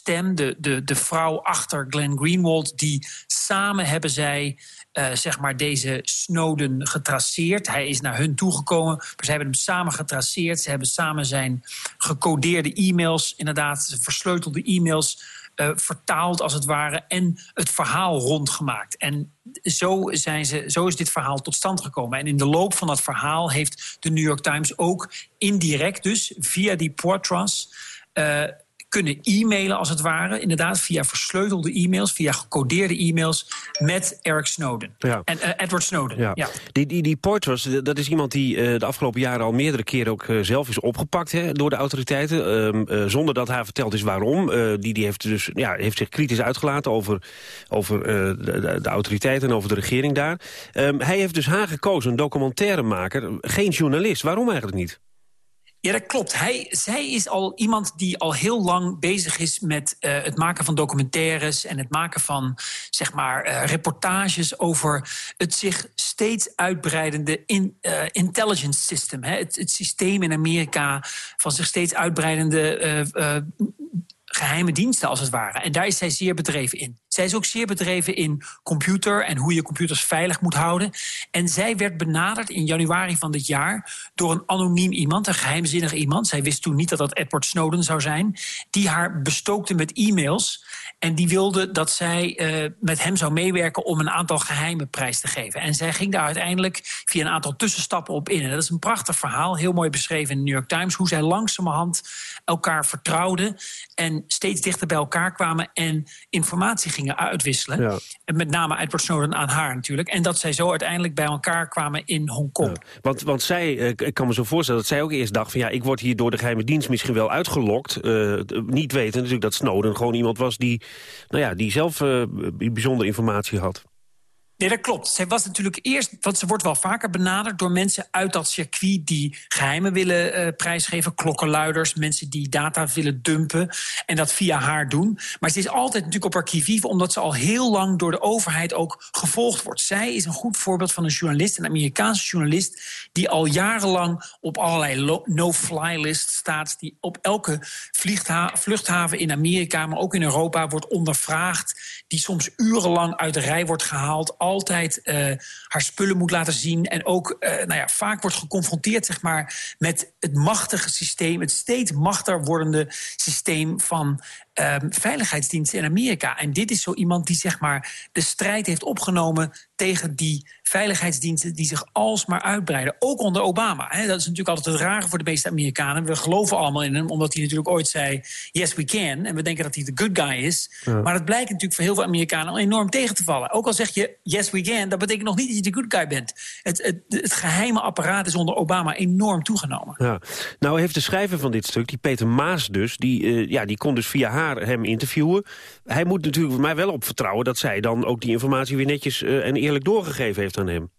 de, de, de vrouw achter Glenn Greenwald... die samen hebben zij uh, zeg maar deze Snowden getraceerd. Hij is naar hun toegekomen, maar ze hebben hem samen getraceerd. Ze hebben samen zijn gecodeerde e-mails, inderdaad versleutelde e-mails... Uh, vertaald als het ware en het verhaal rondgemaakt. En zo, zijn ze, zo is dit verhaal tot stand gekomen. En in de loop van dat verhaal heeft de New York Times ook indirect dus via die portras... Uh, kunnen e-mailen als het ware. Inderdaad, via versleutelde e-mails, via gecodeerde e-mails met Eric Snowden. Ja. En eh, Edward Snowden. Ja. Ja. Die, die, die Poitras, dat is iemand die eh, de afgelopen jaren al meerdere keren ook eh, zelf is opgepakt hè, door de autoriteiten. ehm, eh, zonder dat haar verteld is waarom. Eh, die die heeft, dus, ja, heeft zich kritisch uitgelaten over, over eh, de, de, de autoriteiten en over de regering daar. Ehm, hij heeft dus haar gekozen, een documentairemaker, geen journalist. Waarom eigenlijk niet? Ja, dat klopt. Hij, zij is al iemand die al heel lang bezig is met eh, het maken van documentaires en het maken van zeg maar eh, reportages over het zich steeds uitbreidende in, eh, intelligence system. Hè? Het, het systeem in Amerika van zich steeds uitbreidende eh, eh, geheime diensten, als het ware. En daar is zij zeer bedreven in. Zij is ook zeer bedreven in computer en hoe je computers veilig moet houden. En zij werd benaderd in januari van dit jaar door een anoniem iemand, een geheimzinnig iemand. Zij wist toen niet dat dat Edward Snowden zou zijn. Die haar bestookte met e-mails. En die wilde dat zij eh, met hem zou meewerken om een aantal geheimen prijs te geven. En zij ging daar uiteindelijk via een aantal tussenstappen op in. En dat is een prachtig verhaal, heel mooi beschreven in de New York Times. Hoe zij langzamerhand elkaar vertrouwden en steeds dichter bij elkaar kwamen en informatie gingen uitwisselen. Ja. En met name Edward Snowden aan haar natuurlijk. En dat zij zo uiteindelijk bij elkaar kwamen in Hongkong. Want, want zij, eh, ik kan me zo voorstellen dat zij ook eerst dacht... van ja, ik word hier door de geheime dienst misschien wel uitgelokt. eh, niet weten natuurlijk dat Snowden gewoon iemand was... die, nou ja, die zelf eh, bijzondere informatie had. Nee, dat klopt. Zij was natuurlijk eerst, want ze wordt wel vaker benaderd door mensen uit dat circuit die geheimen willen eh, prijsgeven, klokkenluiders, mensen die data willen dumpen en dat via haar doen. Maar ze is altijd natuurlijk op haar omdat ze al heel lang door de overheid ook gevolgd wordt. Zij is een goed voorbeeld van een journalist, een Amerikaanse journalist, die al jarenlang op allerlei no-fly list staat, die op elke vluchthaven in Amerika, maar ook in Europa wordt ondervraagd, die soms urenlang uit de rij wordt gehaald, altijd eh, haar spullen moet laten zien. En ook eh, nou ja, vaak wordt geconfronteerd zeg maar, met het machtige systeem, het steeds machtiger wordende systeem van ehm, veiligheidsdiensten in Amerika. En dit is zo iemand die zeg maar, de strijd heeft opgenomen tegen die veiligheidsdiensten die zich alsmaar uitbreiden. Ook onder Obama. Hè. Dat is natuurlijk altijd het rare voor de meeste Amerikanen. We geloven allemaal in hem, omdat hij natuurlijk ooit zei... yes, we can. En we denken dat hij de good guy is. Ja. Maar dat blijkt natuurlijk voor heel veel Amerikanen al enorm tegen te vallen. Ook al zeg je yes, we can, dat betekent nog niet dat je de good guy bent. Het, het, het geheime apparaat is onder Obama enorm toegenomen. Ja. Nou heeft de schrijver van dit stuk, die Peter Maas dus... die, eh, ja, die kon dus via haar hem interviewen. Hij moet natuurlijk mij wel op vertrouwen... dat zij dan ook die informatie weer netjes eh, en eerlijk doorgegeven heeft aan hem.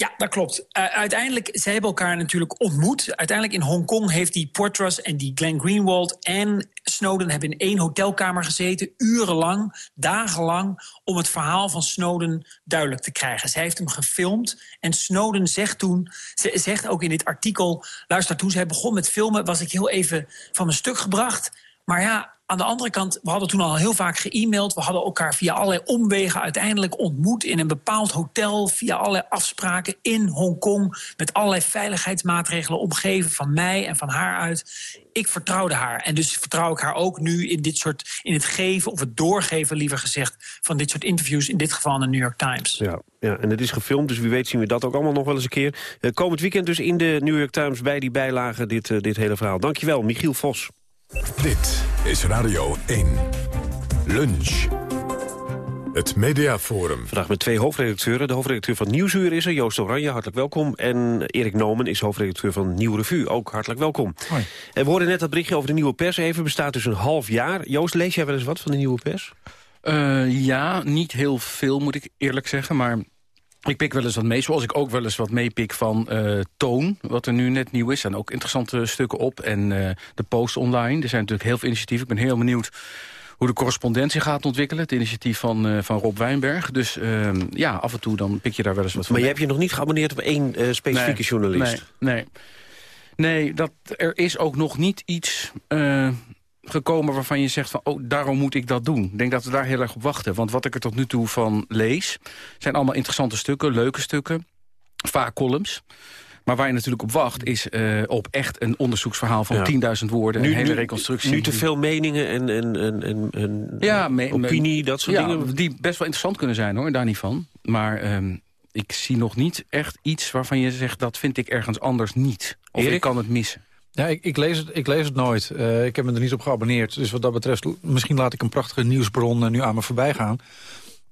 Ja, dat klopt. Uh, uiteindelijk, ze hebben elkaar natuurlijk ontmoet. Uiteindelijk in Hongkong heeft die Portras en die Glenn Greenwald en Snowden hebben in één hotelkamer gezeten, urenlang, dagenlang, om het verhaal van Snowden duidelijk te krijgen. Zij heeft hem gefilmd en Snowden zegt toen, ze zegt ook in dit artikel, luister, toen zij begon met filmen was ik heel even van mijn stuk gebracht. Maar ja, aan de andere kant, we hadden toen al heel vaak ge-mailed. We hadden elkaar via allerlei omwegen uiteindelijk ontmoet... in een bepaald hotel, via allerlei afspraken in Hongkong... met allerlei veiligheidsmaatregelen omgeven van mij en van haar uit. Ik vertrouwde haar. En dus vertrouw ik haar ook nu in dit soort... in het geven, of het doorgeven liever gezegd... van dit soort interviews, in dit geval in de New York Times. Ja, ja, en het is gefilmd, dus wie weet zien we dat ook allemaal nog wel eens een keer. Uh, komend weekend dus in de New York Times bij die bijlagen dit, uh, dit hele verhaal. Dankjewel, Michiel Vos. Dit is Radio 1. Lunch. Het Mediaforum. Vandaag met twee hoofdredacteuren. De hoofdredacteur van Nieuwsuur is er, Joost Oranje, hartelijk welkom. En Erik Nomen is hoofdredacteur van Nieuw Revue, ook hartelijk welkom. Hoi. En we hoorden net dat berichtje over de Nieuwe Pers even, bestaat dus een half jaar. Joost, lees jij wel eens wat van de Nieuwe Pers? Uh, ja, niet heel veel moet ik eerlijk zeggen, maar... Ik pik wel eens wat mee, zoals ik ook wel eens wat meepik van uh, Toon... wat er nu net nieuw is. En ook interessante stukken op. En uh, de Post online. Er zijn natuurlijk heel veel initiatieven. Ik ben heel benieuwd hoe de correspondentie gaat ontwikkelen. Het initiatief van, uh, van Rob Wijnberg. Dus uh, ja, af en toe dan pik je daar wel eens wat van Maar je hebt je nog niet geabonneerd op één uh, specifieke nee, journalist? Nee, nee. Nee, dat, er is ook nog niet iets gekomen waarvan je zegt van... oh, daarom moet ik dat doen. Ik denk dat we daar heel erg op wachten. Want wat ik er tot nu toe van lees... zijn allemaal interessante stukken, leuke stukken. Vaak columns. Maar waar je natuurlijk op wacht is uh, op echt een onderzoeksverhaal van ja. 10.000 woorden. Nu, een hele nu, reconstructie. Nu te veel meningen en, en, en, en, ja, me, opinie, dat soort ja, dingen. Die best wel interessant kunnen zijn hoor, daar niet van. Maar um, ik zie nog niet echt iets waarvan je zegt... dat vind ik ergens anders niet. Of Erik? ik kan het missen. Ja, ik, lees, het, ik lees het nooit. Uh, ik heb me er niet op geabonneerd. Dus wat dat betreft, misschien laat ik een prachtige nieuwsbron uh, nu aan me voorbij gaan.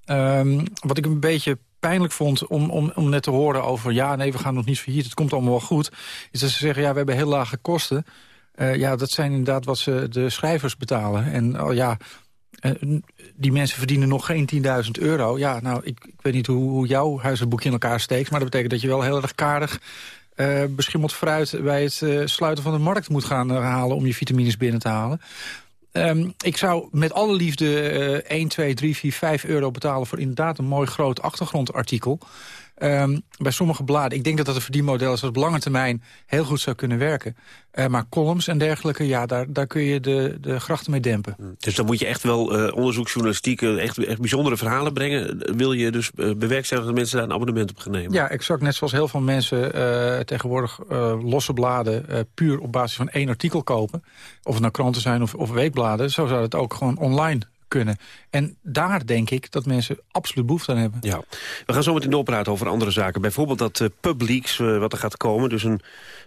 Um, wat ik een beetje pijnlijk vond om, om, om net te horen over... ja, nee, we gaan nog niet failliet, het komt allemaal wel goed... is dat ze zeggen, ja, we hebben heel lage kosten. Uh, ja, dat zijn inderdaad wat ze de schrijvers betalen. En oh, ja, die mensen verdienen nog geen 10.000 euro. Ja, nou, ik, ik weet niet hoe, hoe jouw huizenboekje in elkaar steekt... maar dat betekent dat je wel heel erg kaardig... Uh, beschimmeld fruit bij het sluiten van de markt moet gaan halen... om je vitamines binnen te halen. Um, ik zou met alle liefde uh, 1, 2, 3, 4, 5 euro betalen... voor inderdaad een mooi groot achtergrondartikel. Um, bij sommige bladen, ik denk dat dat een verdienmodel is... dat op lange termijn heel goed zou kunnen werken. Uh, maar columns en dergelijke, ja, daar, daar kun je de, de grachten mee dempen. Hmm. Dus dan moet je echt wel uh, onderzoeksjournalistiek... echt, echt bijzondere verhalen brengen. Wil je dus bewerkstelligen dat mensen daar een abonnement op gaan nemen? Ja, exact. Net zoals heel veel mensen tegenwoordig losse bladen... puur op basis van één artikel kopen. Of het nou kranten zijn of, of weekbladen. Zo zou het ook gewoon online kunnen. En daar denk ik dat mensen absoluut behoefte aan hebben. Ja. We gaan zo meteen doorpraten over andere zaken. Bijvoorbeeld dat uh, Publix, uh, wat er gaat komen. Dus een,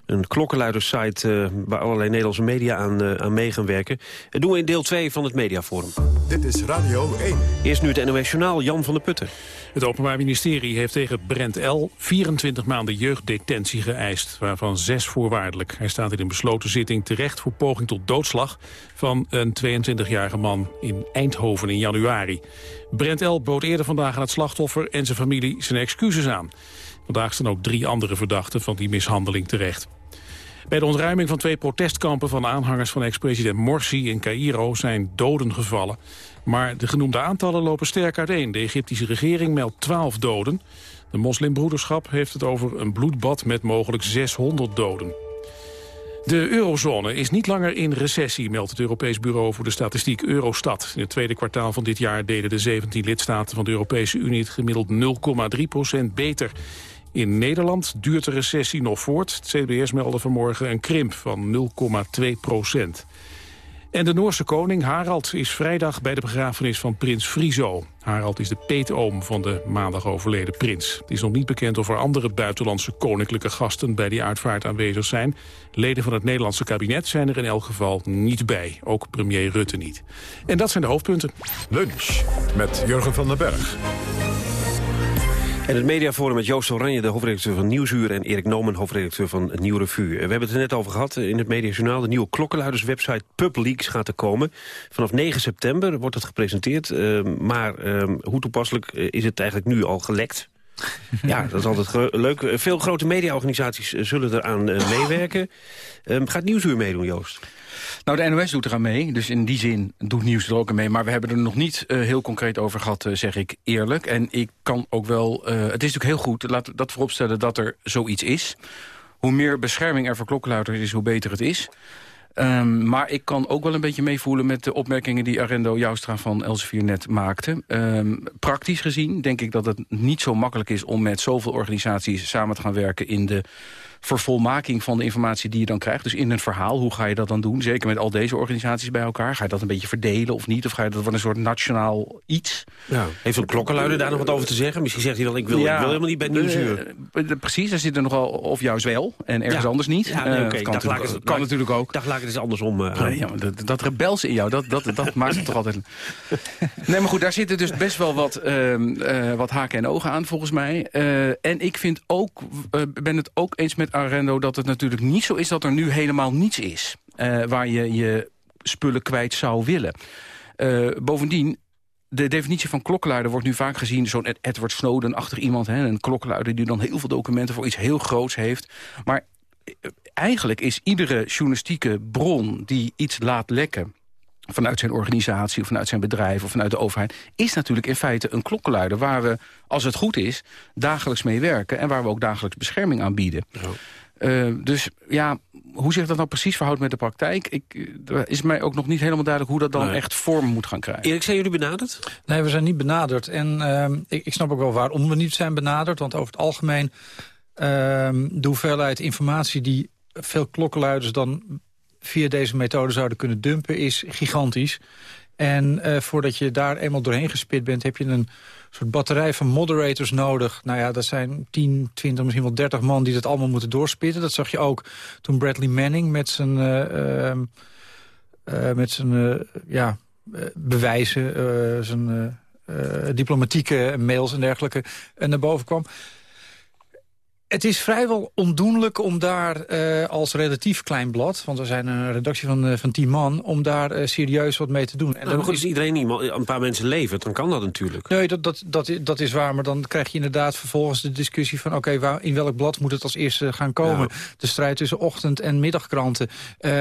een klokkenluidersite uh, waar allerlei Nederlandse media aan, aan mee gaan werken. Dat doen we in deel 2 van het Mediaforum. Dit is Radio 1. Eerst nu het NOS Journaal, Jan van der Putten. Het Openbaar Ministerie heeft tegen Brent L. 24 maanden jeugddetentie geëist, waarvan zes voorwaardelijk. Hij staat in een besloten zitting terecht voor poging tot doodslag van een 22-jarige man in Eindhoven in januari. Brent L. bood eerder vandaag aan het slachtoffer en zijn familie zijn excuses aan. Vandaag staan ook drie andere verdachten van die mishandeling terecht. Bij de ontruiming van twee protestkampen van aanhangers van ex-president Morsi in Cairo zijn doden gevallen. Maar de genoemde aantallen lopen sterk uiteen. De Egyptische regering meldt 12 doden. De moslimbroederschap heeft het over een bloedbad met mogelijk 600 doden. De eurozone is niet langer in recessie, meldt het Europees Bureau voor de Statistiek Eurostat. In het tweede kwartaal van dit jaar deden de 17 lidstaten van de Europese Unie het gemiddeld 0,3 procent beter. In Nederland duurt de recessie nog voort. Het CBS meldde vanmorgen een krimp van 0,2 procent. En de Noorse koning Harald is vrijdag bij de begrafenis van prins Friso. Harald is de peetoom van de maandag overleden prins. Het is nog niet bekend of er andere buitenlandse koninklijke gasten bij die uitvaart aanwezig zijn. Leden van het Nederlandse kabinet zijn er in elk geval niet bij. Ook premier Rutte niet. En dat zijn de hoofdpunten. Lunch met Jurgen van den Berg. En het mediaforum met Joost Oranje, de hoofdredacteur van Nieuwsuur... en Erik Nomen, hoofdredacteur van het Nieuw Revue. We hebben het er net over gehad in het Mediajournaal. De nieuwe klokkenluiderswebsite PubLeaks gaat er komen. Vanaf 9 september wordt het gepresenteerd. Uh, maar uh, hoe toepasselijk uh, is het eigenlijk nu al gelekt? ja, dat is altijd leuk. Veel grote mediaorganisaties zullen eraan meewerken. Ehm, gaat Nieuwsuur meedoen, Joost? Nou, de NOS doet eraan mee, dus in die zin doet Nieuws er ook aan mee. Maar we hebben er nog niet uh, heel concreet over gehad, uh, zeg ik eerlijk. En ik kan ook wel... Uh, het is natuurlijk heel goed, laat dat vooropstellen dat er zoiets is. Hoe meer bescherming er voor klokkenluiders is, hoe beter het is. Um, maar ik kan ook wel een beetje meevoelen met de opmerkingen die Arendo Joustra van Elsevier net maakte. Um, praktisch gezien denk ik dat het niet zo makkelijk is om met zoveel organisaties samen te gaan werken in de vervolmaking van de informatie die je dan krijgt. Dus in een verhaal, hoe ga je dat dan doen? Zeker met al deze organisaties bij elkaar. Ga je dat een beetje verdelen of niet? Of ga je dat van een soort nationaal iets? Ja. Heeft een klokkenluider daar nog wat over te zeggen? Misschien zegt hij wel, ik wil, ja, ik wil helemaal niet bij Nieuwsuur. Uh, precies, daar zit er nogal, of juist wel. En ergens ja. anders niet. Ja, nee, okay. kan, natuurlijk, het, kan natuurlijk ook. Dag laat ik het eens andersom uh, nee, ja, dat, dat rebelse in jou, dat, dat, dat maakt het toch altijd... Nee, maar goed, daar zitten dus best wel wat, uh, uh, wat haken en ogen aan, volgens mij. En ik vind ook, ben het ook eens met Arendo... dat het natuurlijk niet zo is dat er nu helemaal niets is... Uh, waar je je spullen kwijt zou willen. Uh, bovendien, de definitie van klokkenluider wordt nu vaak gezien... zo'n Edward Snowden-achtig iemand, hè, een klokkenluider... die dan heel veel documenten voor iets heel groots heeft. Maar eigenlijk is iedere journalistieke bron die iets laat lekken vanuit zijn organisatie of vanuit zijn bedrijf of vanuit de overheid... is natuurlijk in feite een klokkenluider waar we, als het goed is, dagelijks mee werken... en waar we ook dagelijks bescherming aan bieden. Ja. Uh, dus ja, hoe zich dat nou precies verhoudt met de praktijk... Ik, is mij ook nog niet helemaal duidelijk hoe dat dan nee. echt vorm moet gaan krijgen. Erik, zijn jullie benaderd? Nee, we zijn niet benaderd. En uh, ik, ik, snap ook wel waarom we niet zijn benaderd. Want over het algemeen uh, de hoeveelheid informatie... die veel klokkenluiders dan via deze methode zouden kunnen dumpen... is gigantisch. En eh, voordat je daar eenmaal doorheen gespit bent... heb je een soort batterij van moderators nodig. Nou ja, dat zijn 10, 20, misschien wel 30 man die dat allemaal moeten doorspitten. Dat zag je ook toen Bradley Manning met zijn... Uh, met zijn ja, bewijzen, zijn diplomatieke mails en dergelijke naar boven kwam. Het is vrijwel ondoenlijk om daar uh, als relatief klein blad... want we zijn een redactie van, uh, van tien man... om daar uh, serieus wat mee te doen. En nou, dan goed, is iedereen iemand, een paar mensen levert, dan kan dat natuurlijk. Nee, dat, dat, dat, dat is waar, maar dan krijg je inderdaad vervolgens de discussie van... oké, okay, in welk blad moet het als eerste gaan komen? De strijd tussen ochtend- en middagkranten.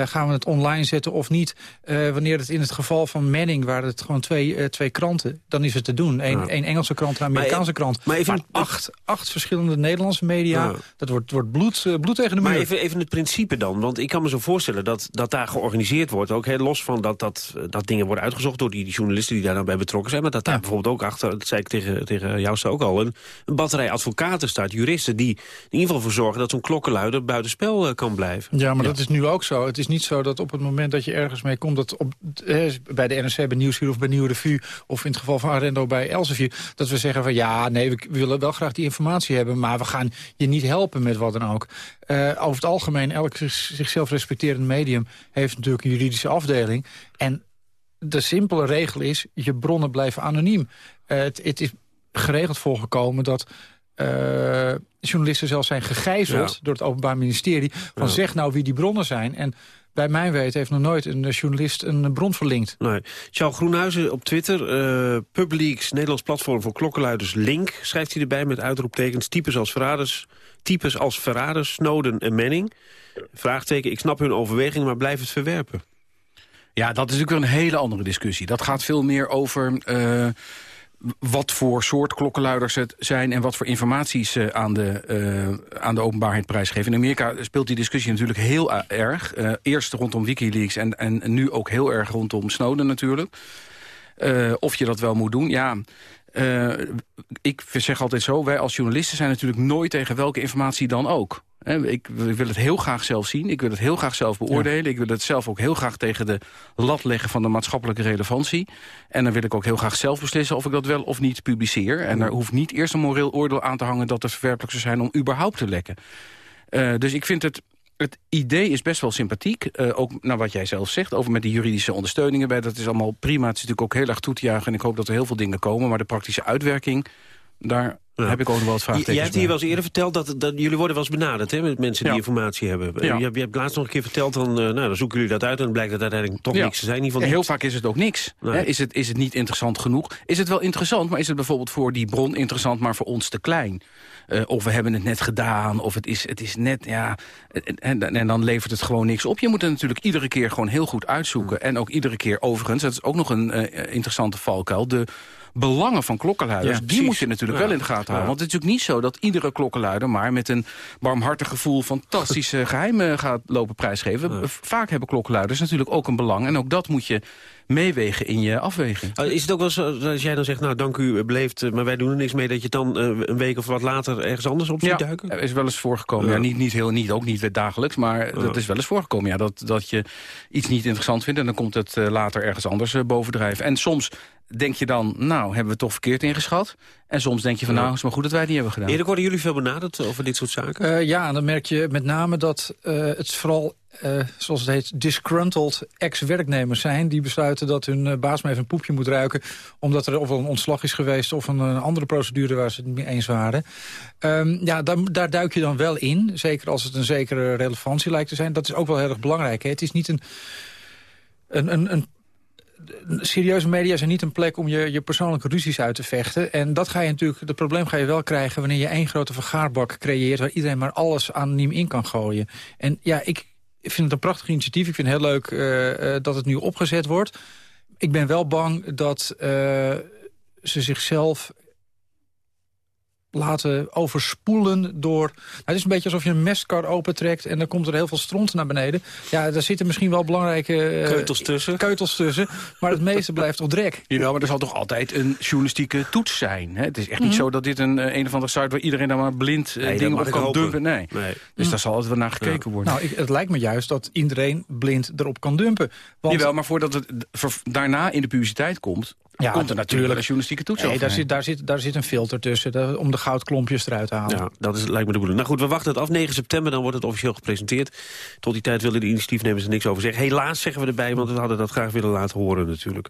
gaan we het online zetten of niet? wanneer het in het geval van Manning waren het gewoon twee, twee kranten... dan is het te doen. Eén ja. Engelse krant en een Amerikaanse krant. Maar, even, maar acht, acht verschillende Nederlandse media dat wordt, wordt bloed, uh, bloed tegen de muur. Maar even, even het principe dan. Want ik kan me zo voorstellen dat, dat daar georganiseerd wordt. Ook heel los van dat, dat, dat dingen worden uitgezocht door die, die journalisten die daar dan bij betrokken zijn. Maar dat daar ja. bijvoorbeeld ook achter, dat zei ik tegen, tegen jou ook al... Een, een batterij advocaten staat, juristen... die in ieder geval voor zorgen dat zo'n klokkenluider buitenspel uh, kan blijven. Ja, maar ja. dat is nu ook zo. Het is niet zo dat op het moment dat je ergens mee komt... dat op, eh, bij de NRC, bij Nieuwsuur of bij Nieuwe Revue... of in het geval van Arendo bij Elsevier... dat we zeggen van ja, nee, we willen wel graag die informatie hebben... maar we gaan je niet helpen met wat dan ook. Uh, over het algemeen, elk zichzelf respecterend medium... heeft natuurlijk een juridische afdeling. En de simpele regel is, je bronnen blijven anoniem. Uh, het, het, is geregeld voorgekomen dat... Uh, journalisten zelfs zijn gegijzeld ja. door het Openbaar Ministerie... van ja. zeg nou wie die bronnen zijn. En bij mijn weten heeft nog nooit een journalist een bron verlinkt. Nee. Charles Groenhuizen op Twitter. Uh, Publieks, Nederlands platform voor klokkenluiders Link... schrijft hij erbij met uitroeptekens. Types als verraders, types als verraders Snowden en Manning. Vraagteken, ik snap hun overweging, maar blijf het verwerpen. Ja, dat is natuurlijk een hele andere discussie. Dat gaat veel meer over... Uh, wat voor soort klokkenluiders het zijn... en wat voor informaties uh, aan, de, uh, aan de openbaarheid prijsgeven. In Amerika speelt die discussie natuurlijk heel erg. Uh, eerst rondom Wikileaks en, en nu ook heel erg rondom Snowden natuurlijk. of je dat wel moet doen, ja... Uh, ik zeg altijd zo, wij als journalisten zijn natuurlijk nooit tegen welke informatie dan ook. Ik, ik, wil het heel graag zelf zien, ik wil het heel graag zelf beoordelen. Ja. Ik wil het zelf ook heel graag tegen de lat leggen van de maatschappelijke relevantie. En dan wil ik ook heel graag zelf beslissen of ik dat wel of niet publiceer. En er hoeft niet eerst een moreel oordeel aan te hangen dat het verwerpelijk zou zijn om überhaupt te lekken. Uh, dus ik vind het het idee is best wel sympathiek. Uh, ook naar wat jij zelf zegt, over met die juridische ondersteuningen bij. Dat is allemaal prima. Het is natuurlijk ook heel erg toe te juichen. En ik hoop dat er heel veel dingen komen. Maar de praktische uitwerking, daar ja. heb ik ook nog wel wat vraagtekens Jij hebt hier wel eens eerder verteld dat, dat jullie worden wel eens benaderd... Hè, met mensen die ja. informatie hebben. Ja. Je, hebt, je hebt laatst nog een keer verteld, dan, uh, nou, dan zoeken jullie dat uit... en dan blijkt dat uiteindelijk toch niks te zijn. In ieder geval heel vaak is het ook niks. Nee. Hè? Is, het, is het niet interessant genoeg? Is het wel interessant, maar is het bijvoorbeeld voor die bron interessant... maar voor ons te klein? Uh, of we hebben het net gedaan, of het is, het is net, ja... En, en, dan levert het gewoon niks op. Je moet het natuurlijk iedere keer gewoon heel goed uitzoeken. En ook iedere keer overigens, dat is ook nog een uh, interessante valkuil... de belangen van klokkenluiders, ja, die moet je natuurlijk ja. wel in de gaten houden. Want het is natuurlijk niet zo dat iedere klokkenluider... maar met een warmhartig gevoel fantastische geheimen gaat lopen prijsgeven. Vaak hebben klokkenluiders natuurlijk ook een belang. En ook dat moet je meewegen in je afweging. Is het ook wel zo, als jij dan zegt, nou dank u, beleefd, maar wij doen er niks mee... dat je dan uh, een week of wat later ergens anders op ziet ja, duiken? is wel eens voorgekomen. Ja. ja. niet, niet, heel, niet, ook niet dagelijks, maar dat is wel eens voorgekomen. Ja, dat, dat je iets niet interessant vindt en dan komt het uh, later ergens anders uh, bovendrijven. En soms denk je dan, nou, hebben we het toch verkeerd ingeschat. En soms denk je van, nou, is maar goed dat wij het niet hebben gedaan. Eerder worden jullie veel benaderd over dit soort zaken? Uh, ja, dan merk je met name dat uh, het vooral, uh, zoals het heet, disgruntled ex-werknemers zijn... die besluiten dat hun baas maar even een poepje moet ruiken... omdat er of een ontslag is geweest of een, een andere procedure waar ze het niet mee eens waren. Um, ja, daar, daar, duik je dan wel in. Zeker als het een zekere relevantie lijkt te zijn. Dat is ook wel heel erg belangrijk. Hè? Het is niet een, een, een, een serieuze media zijn niet een plek om je, je persoonlijke ruzies uit te vechten. En dat ga je natuurlijk, het probleem ga je wel krijgen wanneer je één grote vergaarbak creëert waar iedereen maar alles anoniem in kan gooien. En ja, ik vind het een prachtig initiatief. Ik vind het heel leuk uh, uh, dat het nu opgezet wordt. Ik ben wel bang dat uh, ze zichzelf laten overspoelen door... Nou, het is een beetje alsof je een mestkar opentrekt... en dan komt er heel veel stront naar beneden. Ja, daar zitten misschien wel belangrijke... Uh, keutels tussen. Keutels tussen, maar het meeste blijft toch drek. Ja, maar er zal toch altijd een journalistieke toets zijn. Hè? Het is echt niet mhm. zo dat dit een, uh, een of andere site... waar iedereen dan maar blind uh, dingen op kan dumpen. Nee. nee. Dus daar zal altijd wel naar gekeken worden. Nou, ik, het lijkt me juist dat iedereen blind erop kan dumpen. Want... Jawel, maar voordat het daarna in de publiciteit komt ja, komt er natuurlijk een journalistieke toets nee, daar zit, daar, zit, daar zit een filter tussen om de goudklompjes eruit te halen. Ja, dat is, lijkt me de bedoeling. Nou goed, we wachten het af. 9 september, dan wordt het officieel gepresenteerd. Tot die tijd willen de initiatiefnemers er niks over zeggen. Helaas zeggen we erbij, want we hadden dat graag willen laten horen natuurlijk.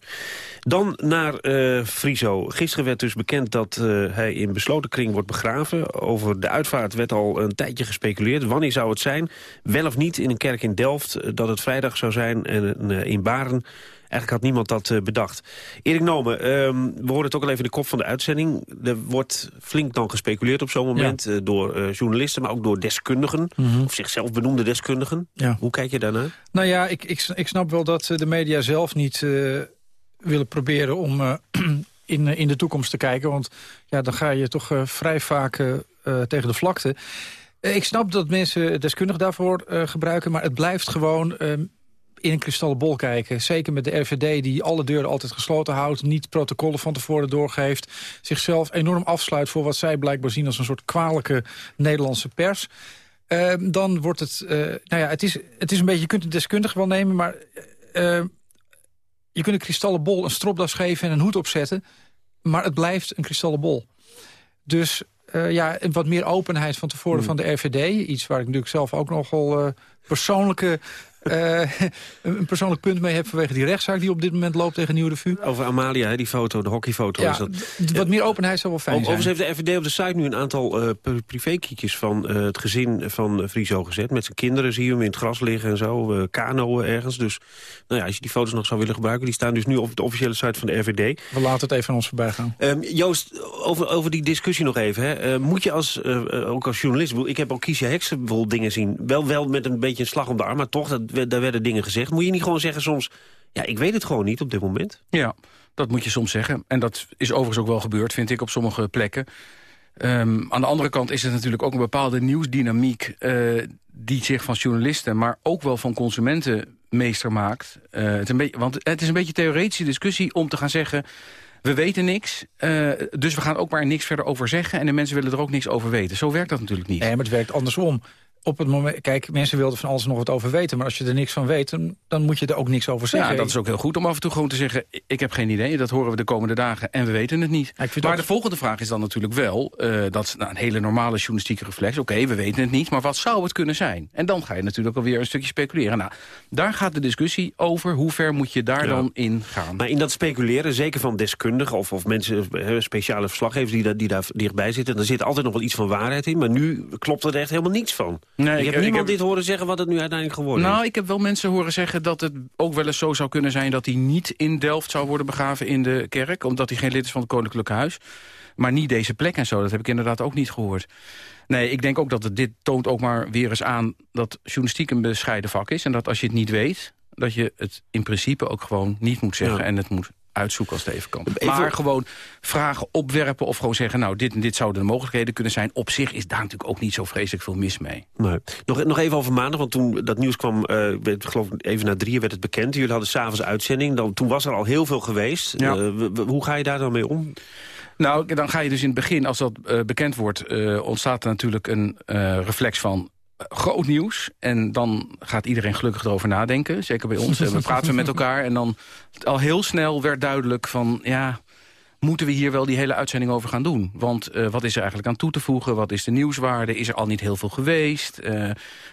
Dan naar uh, Friso. Gisteren werd dus bekend dat uh, hij in besloten kring wordt begraven. Over de uitvaart werd al een tijdje gespeculeerd. Wanneer zou het zijn? Wel of niet in een kerk in Delft, eh, dat het vrijdag zou zijn en in Baren Eigenlijk had niemand dat uh, bedacht. Erik Nomen, um, we hoorden het ook al even in de kop van de uitzending. Er wordt flink dan gespeculeerd op zo'n moment... Ja. Uh, door uh, journalisten, maar ook door deskundigen. Mm -hmm. Of zichzelf benoemde deskundigen. Ja. Hoe kijk je daarnaar? Nou ja, ik, ik, ik snap wel dat de media zelf niet willen proberen... om in, in de toekomst te kijken. Want ja, dan ga je toch vrij vaak tegen de vlakte. Ik snap dat mensen deskundigen daarvoor gebruiken... maar het blijft gewoon ehm, in een kristallen bol kijken. Zeker met de RVD die alle deuren altijd gesloten houdt... niet protocollen van tevoren doorgeeft... zichzelf enorm afsluit voor wat zij blijkbaar zien... als een soort kwalijke Nederlandse pers... Uh, dan wordt het... Uh, nou ja, het is, het is een beetje... Je kunt het deskundig wel nemen, maar... Uh, je kunt een kristallen bol een stropdas geven en een hoed opzetten... maar het blijft een kristallen bol. Dus uh, ja, wat meer openheid van tevoren hmm. van de RVD. Iets waar ik natuurlijk zelf ook nogal uh, persoonlijke uh, een persoonlijk punt mee heb vanwege die rechtszaak die op dit moment loopt tegen Nieuwe Revue. Over Amalia, die foto, de hockeyfoto. Ja, is dat, wat meer openheid zou wel fijn zijn. Overigens heeft de FVD op de site nu een aantal uh, privékiekjes van uh, het gezin van Friso gezet. Met zijn kinderen zie je hem in het gras liggen en zo, kanoën ergens. Dus nou ja, als je die foto's nog zou willen gebruiken, die staan dus nu op de officiële site van de FVD. We laten het even aan ons voorbij gaan. Um, Joost, over, over die discussie nog even. Hè. moet je als, ook als journalist, ik heb ook Kiesje Heks bijvoorbeeld dingen zien. Wel, wel met een beetje een slag om de arm, maar toch, dat daar werden dingen gezegd. Moet je niet gewoon zeggen soms... ja, ik weet het gewoon niet op dit moment? Ja, dat moet je soms zeggen. En dat is overigens ook wel gebeurd, vind ik, op sommige plekken. Um, aan de andere kant is het natuurlijk ook een bepaalde nieuwsdynamiek... Uh, die zich van journalisten, maar ook wel van consumenten meester maakt. Uh, het een beetje, want het is een beetje een theoretische discussie om te gaan zeggen... we weten niks, uh, dus we gaan ook maar niks verder over zeggen... en de mensen willen er ook niks over weten. Zo werkt dat natuurlijk niet. Nee, maar het werkt andersom op het moment... Kijk, mensen wilden van alles nog wat over weten... maar als je er niks van weet, dan, moet je er ook niks over zeggen. Ja, dat is ook heel goed om af en toe gewoon te zeggen... ik heb geen idee, dat horen we de komende dagen en we weten het niet. maar de volgende vraag is dan natuurlijk wel... Uh, dat is nou, een hele normale journalistieke reflex. Oké, we weten het niet, maar wat zou het kunnen zijn? En dan ga je natuurlijk alweer een stukje speculeren. Nou, daar gaat de discussie over. Hoe ver moet je daar dan in gaan? Maar in dat speculeren, zeker van deskundigen... of, of mensen, speciale verslaggevers die, daar, die daar dichtbij zitten... dan zit altijd nog wel iets van waarheid in. Maar nu klopt er echt helemaal niets van. Nee, ik heb niemand dit horen zeggen wat het nu uiteindelijk geworden nou, is. Nou, ik heb wel mensen horen zeggen dat het ook wel eens zo zou kunnen zijn... dat hij niet in Delft zou worden begraven in de kerk... omdat hij geen lid is van het Koninklijke Huis. Maar niet deze plek en zo, dat heb ik inderdaad ook niet gehoord. Nee, ik denk ook dat het, dit toont ook maar weer eens aan... dat journalistiek een bescheiden vak is. En dat als je het niet weet, dat je het in principe ook gewoon niet moet zeggen... en het moet uitzoeken als het even kan. Maar gewoon vragen opwerpen of gewoon zeggen... nou, dit en dit zouden de mogelijkheden kunnen zijn. Op zich is daar natuurlijk ook niet zo vreselijk veel mis mee. Nee. Nog, nog even over maandag, want toen dat nieuws kwam... Uh, geloof even na drieën werd het bekend. Jullie hadden s'avonds uitzending. Dan, toen was er al heel veel geweest. Ja. Uh, hoe ga je daar dan mee om? Nou, dan ga je dus in het begin, als dat uh, bekend wordt... ontstaat er natuurlijk een reflex van groot nieuws. En dan gaat iedereen gelukkig erover nadenken. Zeker bij ons. we praten met elkaar. En dan al heel snel werd duidelijk van... ja, moeten we hier wel die hele uitzending over gaan doen? Want uh, wat is er eigenlijk aan toe te voegen? Wat is de nieuwswaarde? Is er al niet heel veel geweest? Uh,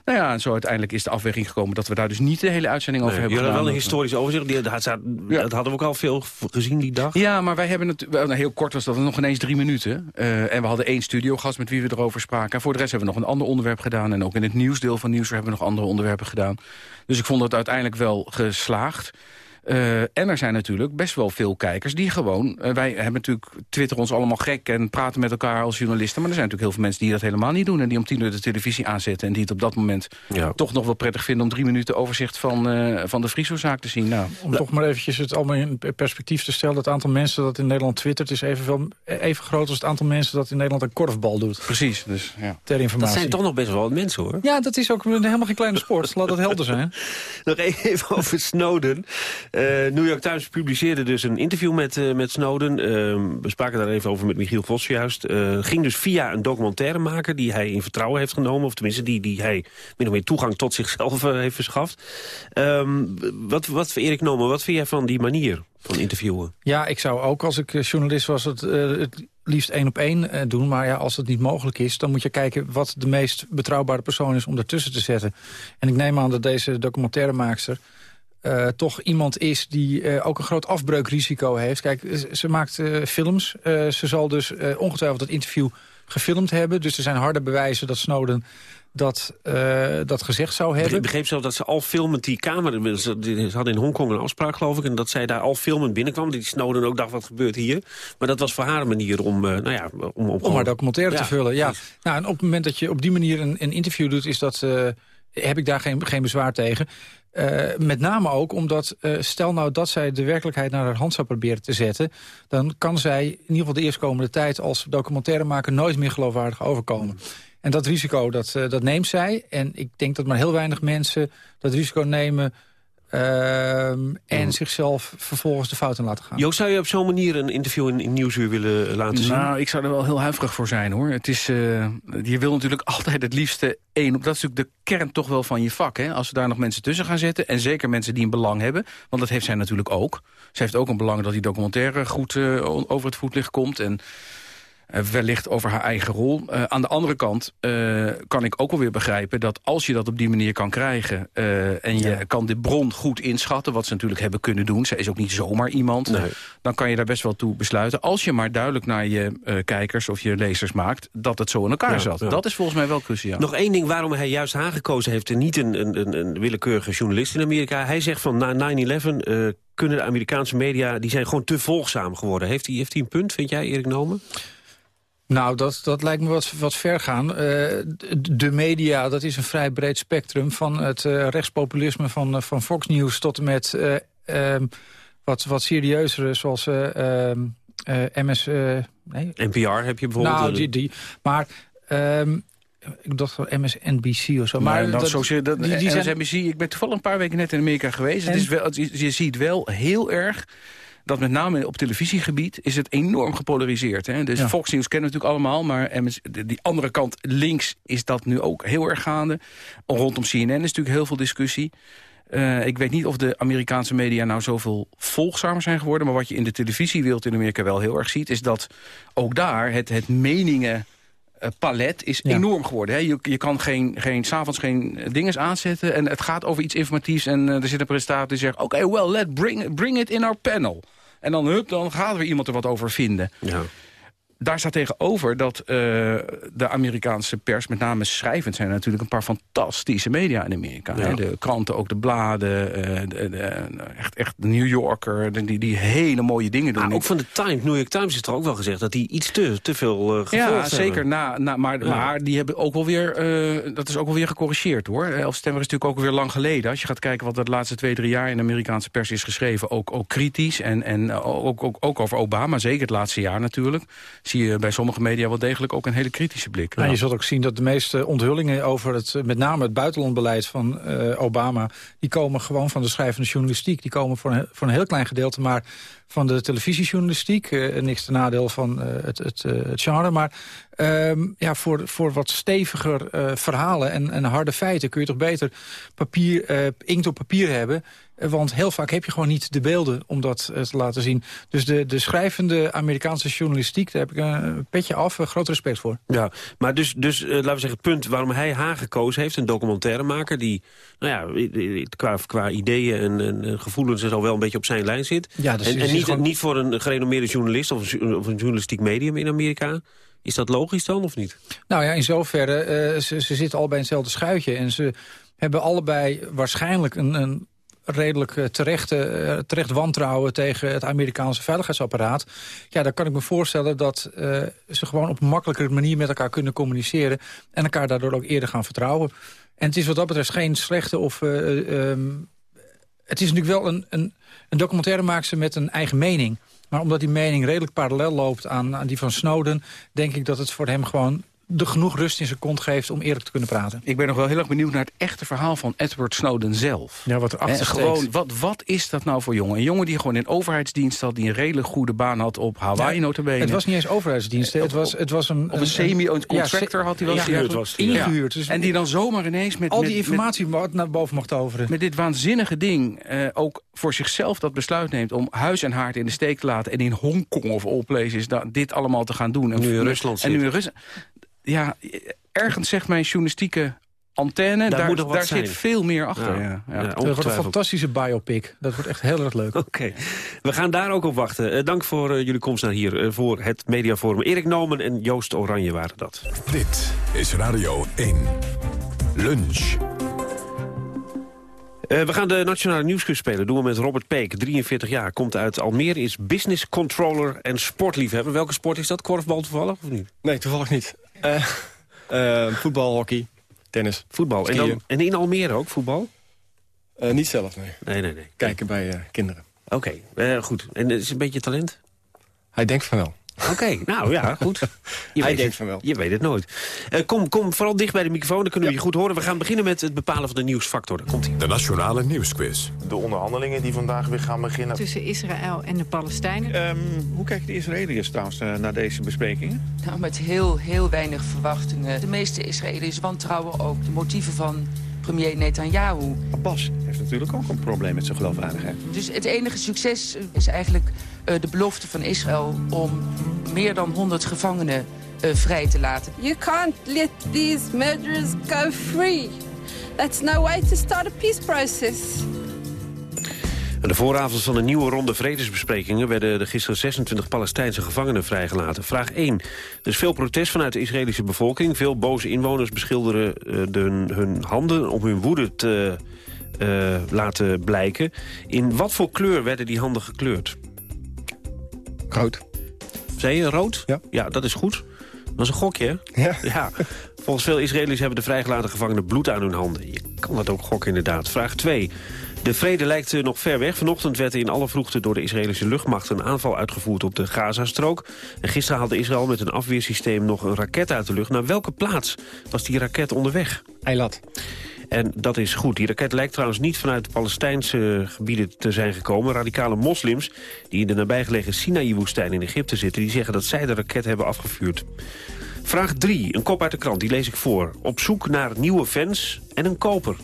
nou ja, en zo uiteindelijk is de afweging gekomen... dat we daar dus niet de hele uitzending over hebben gedaan. wel een historisch overzicht. Die, dat, ja. dat, hadden we ook al veel gezien die dag. Ja, maar wij hebben het... Nou, heel kort was dat nog ineens drie minuten. Uh, en we hadden één studiogast met wie we erover spraken. En voor de rest hebben we nog een ander onderwerp gedaan. En ook in het nieuwsdeel van Nieuws hebben we nog andere onderwerpen gedaan. Dus ik vond het uiteindelijk wel geslaagd. Uh, en er zijn natuurlijk best wel veel kijkers die gewoon... Uh, wij hebben natuurlijk Twitter ons allemaal gek en praten met elkaar als journalisten... maar er zijn natuurlijk heel veel mensen die dat helemaal niet doen... en die om tien uur de televisie aanzetten... en die het op dat moment ja. toch nog wel prettig vinden... om drie minuten overzicht van, uh, van de Friso-zaak te zien. Nou, om toch maar eventjes het allemaal in perspectief te stellen... het aantal mensen dat in Nederland twittert... is evenveel, even groot als het aantal mensen dat in Nederland een korfbal doet. Precies, dus ja. Ter informatie. Dat zijn toch nog best wel wat mensen, hoor. Ja, dat is ook helemaal geen kleine sport. Laat dat helder zijn. nog even over Snowden... Uh, New York Times publiceerde dus een interview met, uh, met Snowden. Uh, we spraken daar even over met Michiel Vos juist. Uh, ging dus via een documentairemaker die hij in vertrouwen heeft genomen. Of tenminste die, die hij min of meer toegang tot zichzelf heeft verschaft. Um, wat, wat, Erik Nomen, wat vind jij van die manier van interviewen? Ja, ik zou ook als ik journalist was het, het liefst één op één doen. Maar ja, als dat niet mogelijk is, dan moet je kijken wat de meest betrouwbare persoon is om ertussen te zetten. En ik neem aan dat deze documentairemaakster uh, toch iemand is die uh, ook een groot afbreukrisico heeft. Kijk, ze maakt uh, films. ze zal dus ongetwijfeld het interview gefilmd hebben. Dus er zijn harde bewijzen dat Snowden dat, dat gezegd zou hebben. Ik begreep zelf dat ze al filmend die camera... Ze hadden in Hongkong een afspraak, geloof ik... en dat zij daar al filmend binnenkwam. Die Snowden ook dacht, wat gebeurt hier? Maar dat was voor haar een manier om... nou ja, om, om, om haar documentaire ja, te vullen, ja. Nou, en op het moment dat je op die manier een, een interview doet... is dat, heb ik daar geen, geen bezwaar tegen. Uh, met name ook omdat, uh, stel nou dat zij de werkelijkheid naar haar hand zou proberen te zetten... dan kan zij in ieder geval de eerstkomende tijd als documentairemaker nooit meer geloofwaardig overkomen. En dat risico, dat, uh, dat neemt zij. En ik denk dat maar heel weinig mensen dat risico nemen... Uh, en zichzelf vervolgens de fouten laten gaan. Joost, zou je op zo'n manier een interview in, in Nieuwsuur willen laten zien? Nou, ik zou er wel heel huiverig voor zijn, hoor. Het is, uh, je wil natuurlijk altijd het liefste één op. Dat is natuurlijk de kern toch wel van je vak, hè. Als we daar nog mensen tussen gaan zetten... en zeker mensen die een belang hebben, want dat heeft zij natuurlijk ook. Ze heeft ook een belang dat die documentaire goed uh, over het voetlicht komt... en wellicht over haar eigen rol. Uh, aan de andere kant uh, kan ik ook wel weer begrijpen... dat als je dat op die manier kan krijgen... en je ja. kan de bron goed inschatten... wat ze natuurlijk hebben kunnen doen... zij is ook niet zomaar iemand... Nee. dan kan je daar best wel toe besluiten. Als je maar duidelijk naar je kijkers of je lezers maakt... dat het zo in elkaar ja, zat. Ja. Dat is volgens mij wel cruciaal. Nog één ding waarom hij juist haar gekozen heeft... en niet een, een, een willekeurige journalist in Amerika. Hij zegt van na 9-11 kunnen de Amerikaanse media... die zijn gewoon te volgzaam geworden. Heeft hij, heeft hij een punt, vind jij, Erik Nomen? Nou, dat, dat lijkt me wat, wat ver gaan. Uh, de media, dat is een vrij breed spectrum... van het uh, rechtspopulisme van, uh, van Fox News tot en met um, wat, wat serieuzere... zoals MS... nee? NPR heb je bijvoorbeeld. Nou, die, die. Maar... Um, ik dacht van MSNBC of zo. Maar dat, dat, dat, die, die MSNBC, zijn... ik ben toevallig een paar weken net in Amerika geweest. En? Het is wel, je ziet wel heel erg dat met name op televisiegebied is het enorm gepolariseerd. Hè? Dus ja. Fox News kennen we natuurlijk allemaal, maar MS, die andere kant links is dat nu ook heel erg gaande. Rondom CNN is natuurlijk heel veel discussie. Uh, ik weet niet of de Amerikaanse media nou zoveel volgzamer zijn geworden... maar wat je in de televisiewereld in Amerika wel heel erg ziet... is dat ook daar het, het meningen... Uh, palet is ja. enorm geworden. Hè? Je, je kan geen, geen, s'avonds geen dinges aanzetten en het gaat over iets informatiefs... en uh, er zit een presentator die zegt... oké, okay, well, let bring, bring it in our panel. En dan, hup, dan gaat er iemand er wat over vinden. Ja. Daar staat tegenover dat uh, de Amerikaanse pers, met name schrijvend... zijn natuurlijk een paar fantastische media in Amerika. Ja. Hè? De kranten, ook de bladen, uh, de, de, echt, echt de New Yorker... die, die hele mooie dingen doen. Ah, ook van de Times, New York Times is er ook wel gezegd... dat die iets te, te veel uh, Ja, zeker. Na, na, maar, ja. maar die hebben ook wel weer... dat is ook wel weer gecorrigeerd, hoor. Elf Stemmer is natuurlijk ook weer lang geleden. Als je gaat kijken wat de laatste twee, drie jaar... in de Amerikaanse pers is geschreven, ook, ook kritisch. En, en ook, ook, ook over Obama, zeker het laatste jaar natuurlijk zie je bij sommige media wel degelijk ook een hele kritische blik. Nou, je zult ook zien dat de meeste onthullingen over het, met name het buitenlandbeleid van uh, Obama, die komen gewoon van de schrijvende journalistiek. Die komen voor een, voor een heel klein gedeelte, maar van de televisiejournalistiek. Uh, niks te nadeel van uh, het, het, het, genre. Maar um, ja, voor, voor wat steviger verhalen en, en harde feiten kun je toch beter papier, inkt op papier hebben want heel vaak heb je gewoon niet de beelden om dat uh, te laten zien. Dus de, de schrijvende Amerikaanse journalistiek, daar heb ik een petje af, groot respect voor. Ja, maar dus, dus uh, laten we zeggen, het punt waarom hij haar gekozen heeft... een documentairemaker die, nou ja, qua, qua ideeën en, en gevoelens... en zo wel een beetje op zijn lijn zit. Ja, dus en en niet, gewoon... niet voor een gerenommeerde journalist of een, of een journalistiek medium in Amerika... Is dat logisch dan, of niet? Nou ja, in zoverre, ze, ze zitten al bij hetzelfde schuitje... en ze hebben allebei waarschijnlijk een, een redelijk eh, terecht, eh, terecht wantrouwen tegen het Amerikaanse veiligheidsapparaat. Ja, dan kan ik me voorstellen dat eh, ze gewoon op een makkelijkere manier met elkaar kunnen communiceren. En elkaar daardoor ook eerder gaan vertrouwen. En het is wat dat betreft geen slechte of... eh, ehm, het is natuurlijk wel een, een, een documentairemaakster met een eigen mening. Maar omdat die mening redelijk parallel loopt aan die van Snowden... denk ik dat het voor hem gewoon de genoeg rust in zijn kont geeft om eerlijk te kunnen praten. Ik ben nog wel heel erg benieuwd naar het echte verhaal van Edward Snowden zelf. Ja, wat erachter gewoon, wat, wat is dat nou voor jongen? Een jongen die gewoon in overheidsdienst had... die een redelijk goede baan had op Hawaii Ja, notabene. Het was niet eens overheidsdiensten. Het was, het was een... Of een semi een contractor had hij wel. ingehuurd. was die, ja. Ingehuurd. Dus en die dan zomaar ineens met... al met- die met- informatie wat naar boven mocht toveren. met dit waanzinnige ding eh, ook voor zichzelf dat besluit neemt... om huis en haard in de steek te laten... en in Hongkong of all places dit allemaal te gaan doen. En Nu in Rusland En nu in Rusland. Ja, ergens zegt mijn journalistieke antenne... Daar daar, moet nog wat daar zit veel meer achter. Ja. Ja. Ja. Ja, dat wordt een fantastische biopic. Dat wordt echt heel erg leuk. Oké, we gaan daar ook op wachten. Eh, dank voor eh, jullie komst naar hier, eh, voor het Mediaforum. Erik Nomen en Joost Oranje waren dat. Dit is Radio 1. Lunch. Eh, we gaan de Nationale Nieuwsquiz spelen. doen we met Robert Peek, 43 jaar. Komt uit Almere, is business controller en sportliefhebber. Welke sport is dat? Korfbal toevallig of niet? Nee, toevallig niet. Eh, voetbal, hockey, tennis. Voetbal. En, dan, en in Almere ook voetbal? Eh, niet zelf, nee. Nee, nee, nee. Kijken bij kinderen. Oké, goed. En is het een beetje talent? Hij denkt van wel. Oké, nou ja, goed. Je Hij weet denkt het, van wel. Je weet het nooit. Eh, kom, kom vooral dicht bij de microfoon, dan kunnen we je goed horen. We gaan beginnen met het bepalen van de nieuwsfactor. Daar komt hij. De Nationale Nieuwsquiz. De onderhandelingen die vandaag weer gaan beginnen. Tussen Israël en de Palestijnen. Ehm, hoe kijken de Israëliërs trouwens eh, naar deze besprekingen? Nou, met heel, heel weinig verwachtingen. De meeste Israëliërs wantrouwen ook de motieven van premier Netanyahu. Abbas heeft natuurlijk ook een probleem met zijn geloofwaardigheid. Dus het enige succes is eigenlijk eh, de belofte van Israël om meer dan 100 gevangenen eh, vrij te laten. You can't let these murderers go free. That's no way to start a peace process. Aan de vooravond van een nieuwe ronde vredesbesprekingen... werden de gisteren 26 Palestijnse gevangenen vrijgelaten. Vraag 1. Er is veel protest vanuit de Israëlische bevolking. Veel boze inwoners beschilderen eh, de, hun handen om hun woede te eh, laten blijken. In wat voor kleur werden die handen gekleurd? Rood. Zei je rood? Ja. Ja, dat is goed. Dat is een gokje, hè? Ja. ja. Volgens veel Israëli's hebben de vrijgelaten gevangenen bloed aan hun handen. Je kan dat ook gokken, inderdaad. Vraag 2. De vrede lijkt eh, nog ver weg. Vanochtend werd in alle vroegte door de Israëlische luchtmacht... een aanval uitgevoerd op de Gazastrook. En gisteren haalde Israël met een afweersysteem nog een raket uit de lucht. Naar welke plaats was die raket onderweg? Eilat. En dat is goed. Die raket lijkt trouwens niet vanuit de Palestijnse gebieden te zijn gekomen. Radicale moslims die in de nabijgelegen Sinaï-woestijn in Egypte zitten... die zeggen dat zij de raket hebben afgevuurd. Vraag 3, een kop uit de krant, die lees ik voor. Op zoek naar nieuwe fans en een koper.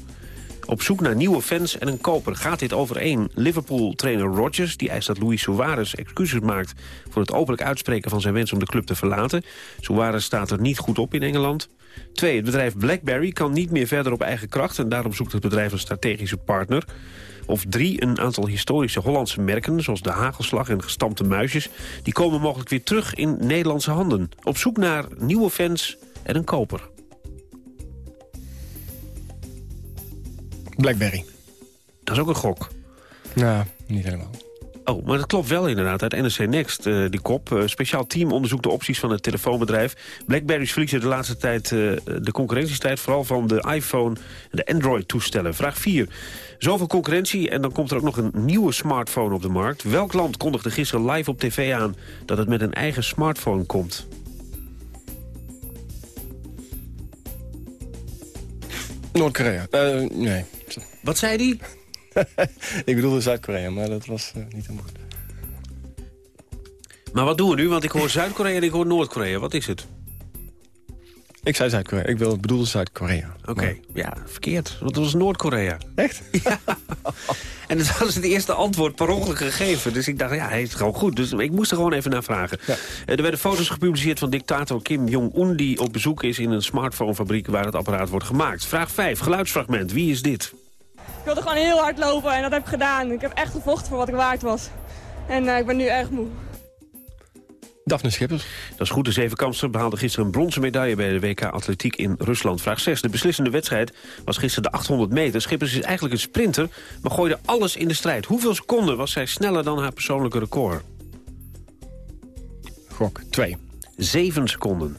Op zoek naar nieuwe fans en een koper. Gaat dit overeen? Liverpool-trainer Rodgers die eist dat Luis Suarez excuses maakt... voor het openlijk uitspreken van zijn wens om de club te verlaten. Suarez staat er niet goed op in Engeland. Twee, het bedrijf BlackBerry kan niet meer verder op eigen kracht... en daarom zoekt het bedrijf een strategische partner. Of drie, een aantal historische Hollandse merken... zoals de hagelslag en gestampte muisjes... die komen mogelijk weer terug in Nederlandse handen. Op zoek naar nieuwe fans en een koper. Blackberry. Dat is ook een gok. Nou, niet helemaal. Oh, maar dat klopt wel inderdaad. Uit NRC Next, eh, die kop. Eh, speciaal team onderzoekt de opties van het telefoonbedrijf. Blackberry's verliezen de laatste tijd eh, de concurrentiestrijd... vooral van de iPhone en de Android-toestellen. Vraag 4. Zoveel concurrentie en dan komt er ook nog een nieuwe smartphone op de markt. Welk land kondigde gisteren live op tv aan... dat het met een eigen smartphone komt? Noord-Korea. Eh, Wat zei die? ik bedoelde Zuid-Korea, maar dat was eh, niet helemaal goed. Maar wat doen we nu? Want ik hoor Zuid-Korea en ik hoor Noord-Korea. Wat is het? Ik zei Zuid-Korea. Ik bedoelde Zuid-Korea. Oké, ja, verkeerd. Want het was Noord-Korea. Echt? Ja. En het was het eerste antwoord per ongeluk gegeven. Dus ik dacht, ja, hij is gewoon goed. Dus ik moest er gewoon even naar vragen. Eh, Er werden foto's gepubliceerd van dictator Kim Jong-un... die op bezoek is in een smartphonefabriek waar het apparaat wordt gemaakt. Vraag 5, geluidsfragment. Wie is dit? Ik wilde gewoon heel hard lopen en dat heb ik gedaan. Ik heb echt gevochten voor wat ik waard was. En eh, ik ben nu erg moe. Daphne Schippers. Dat is goed. De zevenkampster behaalde gisteren een bronzen medaille... bij de WK Atletiek in Rusland. Vraag 6. De beslissende wedstrijd was gisteren de 800 meter. Schippers is eigenlijk een sprinter, maar gooide alles in de strijd. Hoeveel seconden was zij sneller dan haar persoonlijke record? Gok 2. 7 seconden.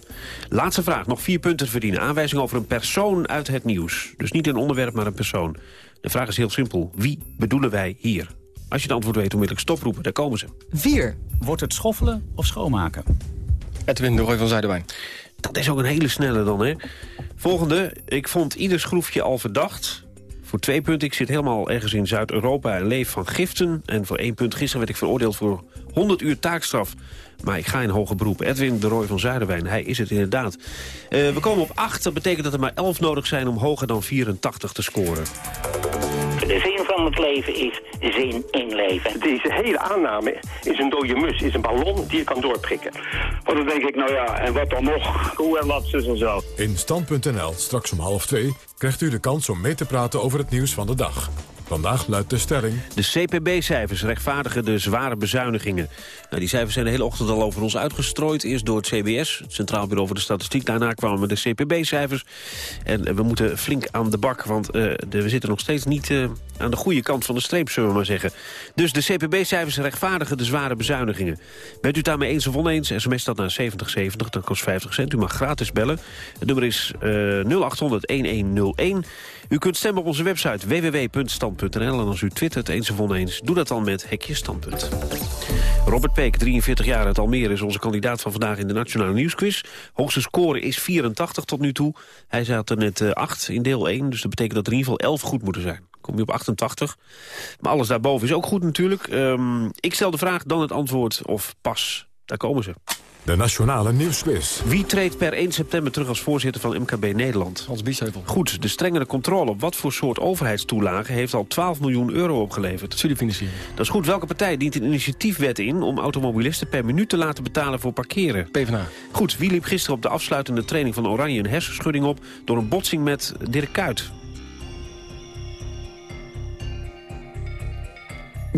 Laatste vraag, nog vier punten verdienen. Aanwijzing over een persoon uit het nieuws. Dus niet een onderwerp, maar een persoon. De vraag is heel simpel. Wie bedoelen wij hier? Als je het antwoord weet, onmiddellijk stoproepen. Daar komen ze. 4. Wordt het schoffelen of schoonmaken? Edwin de Roy van Zuiderwijn. Dat is ook een hele snelle dan, hè? Volgende. Ik vond ieder schroefje al verdacht. Voor twee punten. Ik zit helemaal ergens in Zuid-Europa en leef van giften. En voor één punt. Gisteren werd ik veroordeeld voor 100 uur taakstraf. Maar ik ga in hoger beroep. Edwin de Roy van Zuiderwijn, hij is het inderdaad. Uh, we komen op 8. Dat betekent dat er maar 11 nodig zijn om hoger dan 84 te scoren. De zin van het leven is zin in leven. Deze hele aanname is een dode mus, is een ballon die je kan doorprikken. Want dan denk ik, nou ja, en wat dan nog? Hoe en wat, zus en zo. In Stand.nl, straks om half twee, krijgt u de kans om mee te praten over het nieuws van de dag. Vandaag luidt de stelling... De CPB-cijfers rechtvaardigen de zware bezuinigingen. Nou, die cijfers zijn de hele ochtend al over ons uitgestrooid. Eerst door het CBS, het Centraal Bureau voor de Statistiek. Daarna kwamen de CPB-cijfers. En we moeten flink aan de bak, want de, we zitten nog steeds niet uh, aan de goede kant van de streep, zullen we maar zeggen. Dus de CPB-cijfers rechtvaardigen de zware bezuinigingen. Bent u het daarmee eens of oneens? SMS dat naar 7070, dat kost 50 cent. U mag gratis bellen. Het nummer is uh, 0800-1101. U kunt stemmen op onze website www.stand.nl. En als u twittert eens of oneens, doe dat dan met Hekje Standpunt. Robert Peek, 43 jaar uit Almere, is onze kandidaat van vandaag in de Nationale Nieuwsquiz. Hoogste score is 84 tot nu toe. Hij zat er net 8 in deel 1, dus dat betekent dat er in ieder geval 11 goed moeten zijn. Kom je op 88. Maar alles daarboven is ook goed natuurlijk. Um, ik stel de vraag, dan het antwoord of pas. Daar komen ze. De Nationale Nieuwsquiz. Wie treedt per 1 september terug als voorzitter van MKB Nederland? Hans Biesheuvel. Goed, de strengere controle op wat voor soort overheidstoelagen... heeft al 12 miljoen euro opgeleverd. Studiefinanciering. Dat is goed. Welke partij dient een initiatiefwet in... om automobilisten per minuut te laten betalen voor parkeren? PvdA. Goed, wie liep gisteren op de afsluitende training van Oranje... een hersenschudding op door een botsing met Dirk Kuyt?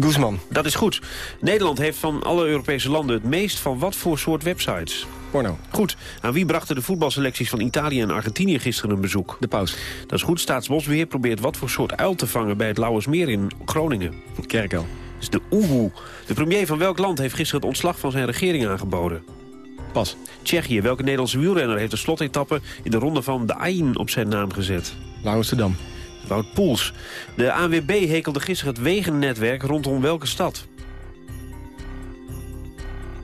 Guzman. Dat is goed. Nederland heeft van alle Europese landen het meest van wat voor soort websites? Porno. Goed. Aan wie brachten de voetbalselecties van Italië en Argentinië gisteren een bezoek? De paus. Dat is goed. Staatsbosbeheer probeert wat voor soort uil te vangen bij het Lauwersmeer in Groningen? Kerkel. Dat is de oehoe. De premier van welk land heeft gisteren het ontslag van zijn regering aangeboden? Pas. Tsjechië. Welke Nederlandse wielrenner heeft de slotetappe in de ronde van de Ain op zijn naam gezet? Amsterdam. Wout Poels. De ANWB hekelde gisteren het wegennetwerk rondom welke stad?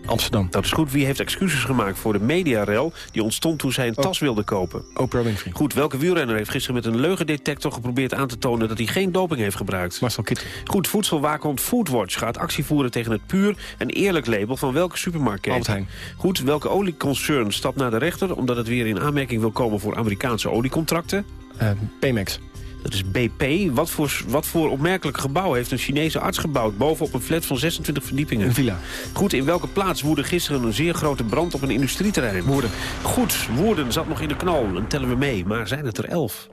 Amsterdam. Dat is goed. Wie heeft excuses gemaakt voor de mediarel... die ontstond toen zij een tas wilde kopen? Oprah Winfrey. Goed. Welke wielrenner heeft gisteren met een leugendetector geprobeerd aan te tonen... dat hij geen doping heeft gebruikt? Marcel Kittel. Goed. Voedselwaakhond Foodwatch gaat actie voeren tegen het puur en eerlijk label... van welke supermarktketen? Albert Heijn. Goed. Welke olieconcern stapt naar de rechter... omdat het weer in aanmerking wil komen voor Amerikaanse oliecontracten? Uh, Pemex. Dat is BP. Wat voor, wat voor opmerkelijk gebouw heeft een Chinese arts gebouwd... bovenop een flat van 26 verdiepingen? Een villa. Goed, in welke plaats woedde gisteren een zeer grote brand op een industrieterrein? Woerden. Goed, Woerden zat nog in de knal. Dan tellen we mee. Maar zijn het er elf?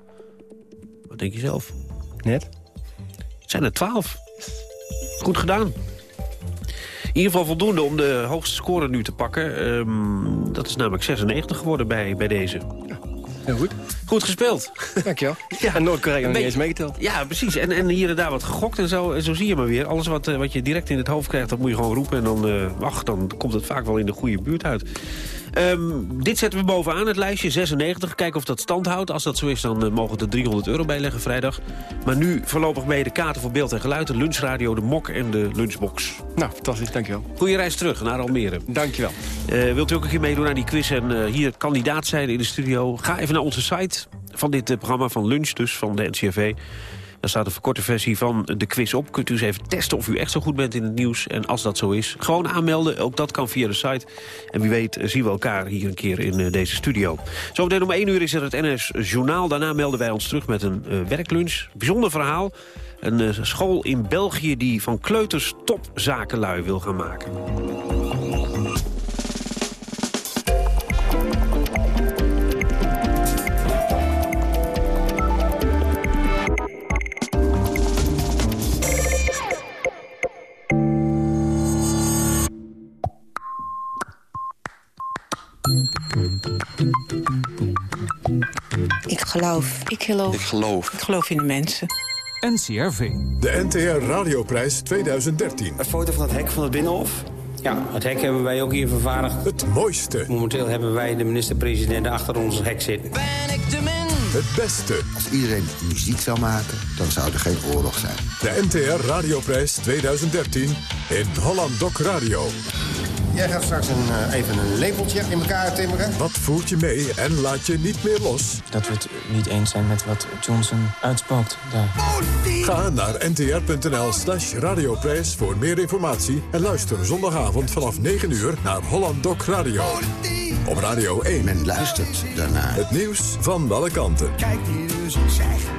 Wat denk je zelf? Net. Zijn er twaalf. Goed gedaan. In ieder geval voldoende om de hoogste score nu te pakken. Um, dat is namelijk 96 geworden bij, bij deze. Heel goed. Goed gespeeld. Dankjewel. Ja, en Noord-Korea nog niet eens meegeteld. Ja, precies. En, en hier en daar wat gegokt en zo. En zo zie je maar weer. Alles wat, wat je direct in het hoofd krijgt, dat moet je gewoon roepen. En dan, uh, ach, dan komt het vaak wel in de goede buurt uit. Um, dit zetten we bovenaan het lijstje, 96. Kijken of dat stand houdt. Als dat zo is, dan uh, mogen we er 300 euro bijleggen vrijdag. Maar nu voorlopig mee de kaarten voor beeld en geluid. De lunchradio, de mok en de lunchbox. Nou, fantastisch. Dankjewel. Goeie reis terug naar Almere. Dankjewel. Uh, wilt u ook een keer meedoen aan die quiz en uh, hier kandidaat zijn in de studio? Ga even naar onze site van dit programma van Lunch, dus van de NCRV. Daar staat een verkorte versie van de quiz op. Kunt u eens even testen of u echt zo goed bent in het nieuws. En als dat zo is, gewoon aanmelden. Ook dat kan via de site. En wie weet zien we elkaar hier een keer in uh, deze studio. Zometeen om 1 uur is er het NS Journaal. Daarna melden wij ons terug met een uh, werklunch. Bijzonder verhaal. Een uh, school in België die van kleuters topzakenlui wil gaan maken. Ik geloof. Ik geloof. Ik geloof. Ik geloof in de mensen. NCRV. De NTR Radioprijs 2013. Een foto van het hek van het Binnenhof. Ja, het hek hebben wij ook hier vervaardigd. Het mooiste. Momenteel hebben wij de minister-president achter ons hek zitten. Ben ik de min? Het beste. Als iedereen muziek zou maken, dan zou er geen oorlog zijn. De NTR Radioprijs 2013 in Holland Doc Radio. Jij gaat straks een, uh, even een lepeltje in elkaar timmeren. Wat voert je mee en laat je niet meer los? Dat we het niet eens zijn met wat Johnson uitspookt daar. Ga naar ntr.nl slash radioprijs voor meer informatie... en luister zondagavond vanaf 9 uur naar Holland Doc Radio. Op Radio 1. Men luistert daarnaar. Het nieuws van alle kanten. Kijk hier dus, zeg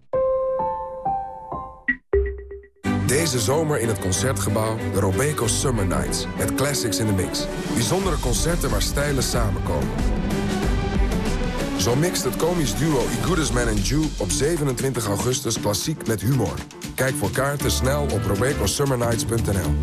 Deze zomer in het Concertgebouw de Robeco Summer Nights. Met classics in the mix. Bijzondere concerten waar stijlen samenkomen. Zo mixt het komisch duo I Goodest Man and Jew op 27 augustus klassiek met humor. Kijk voor kaarten snel op robecosummernights.nl.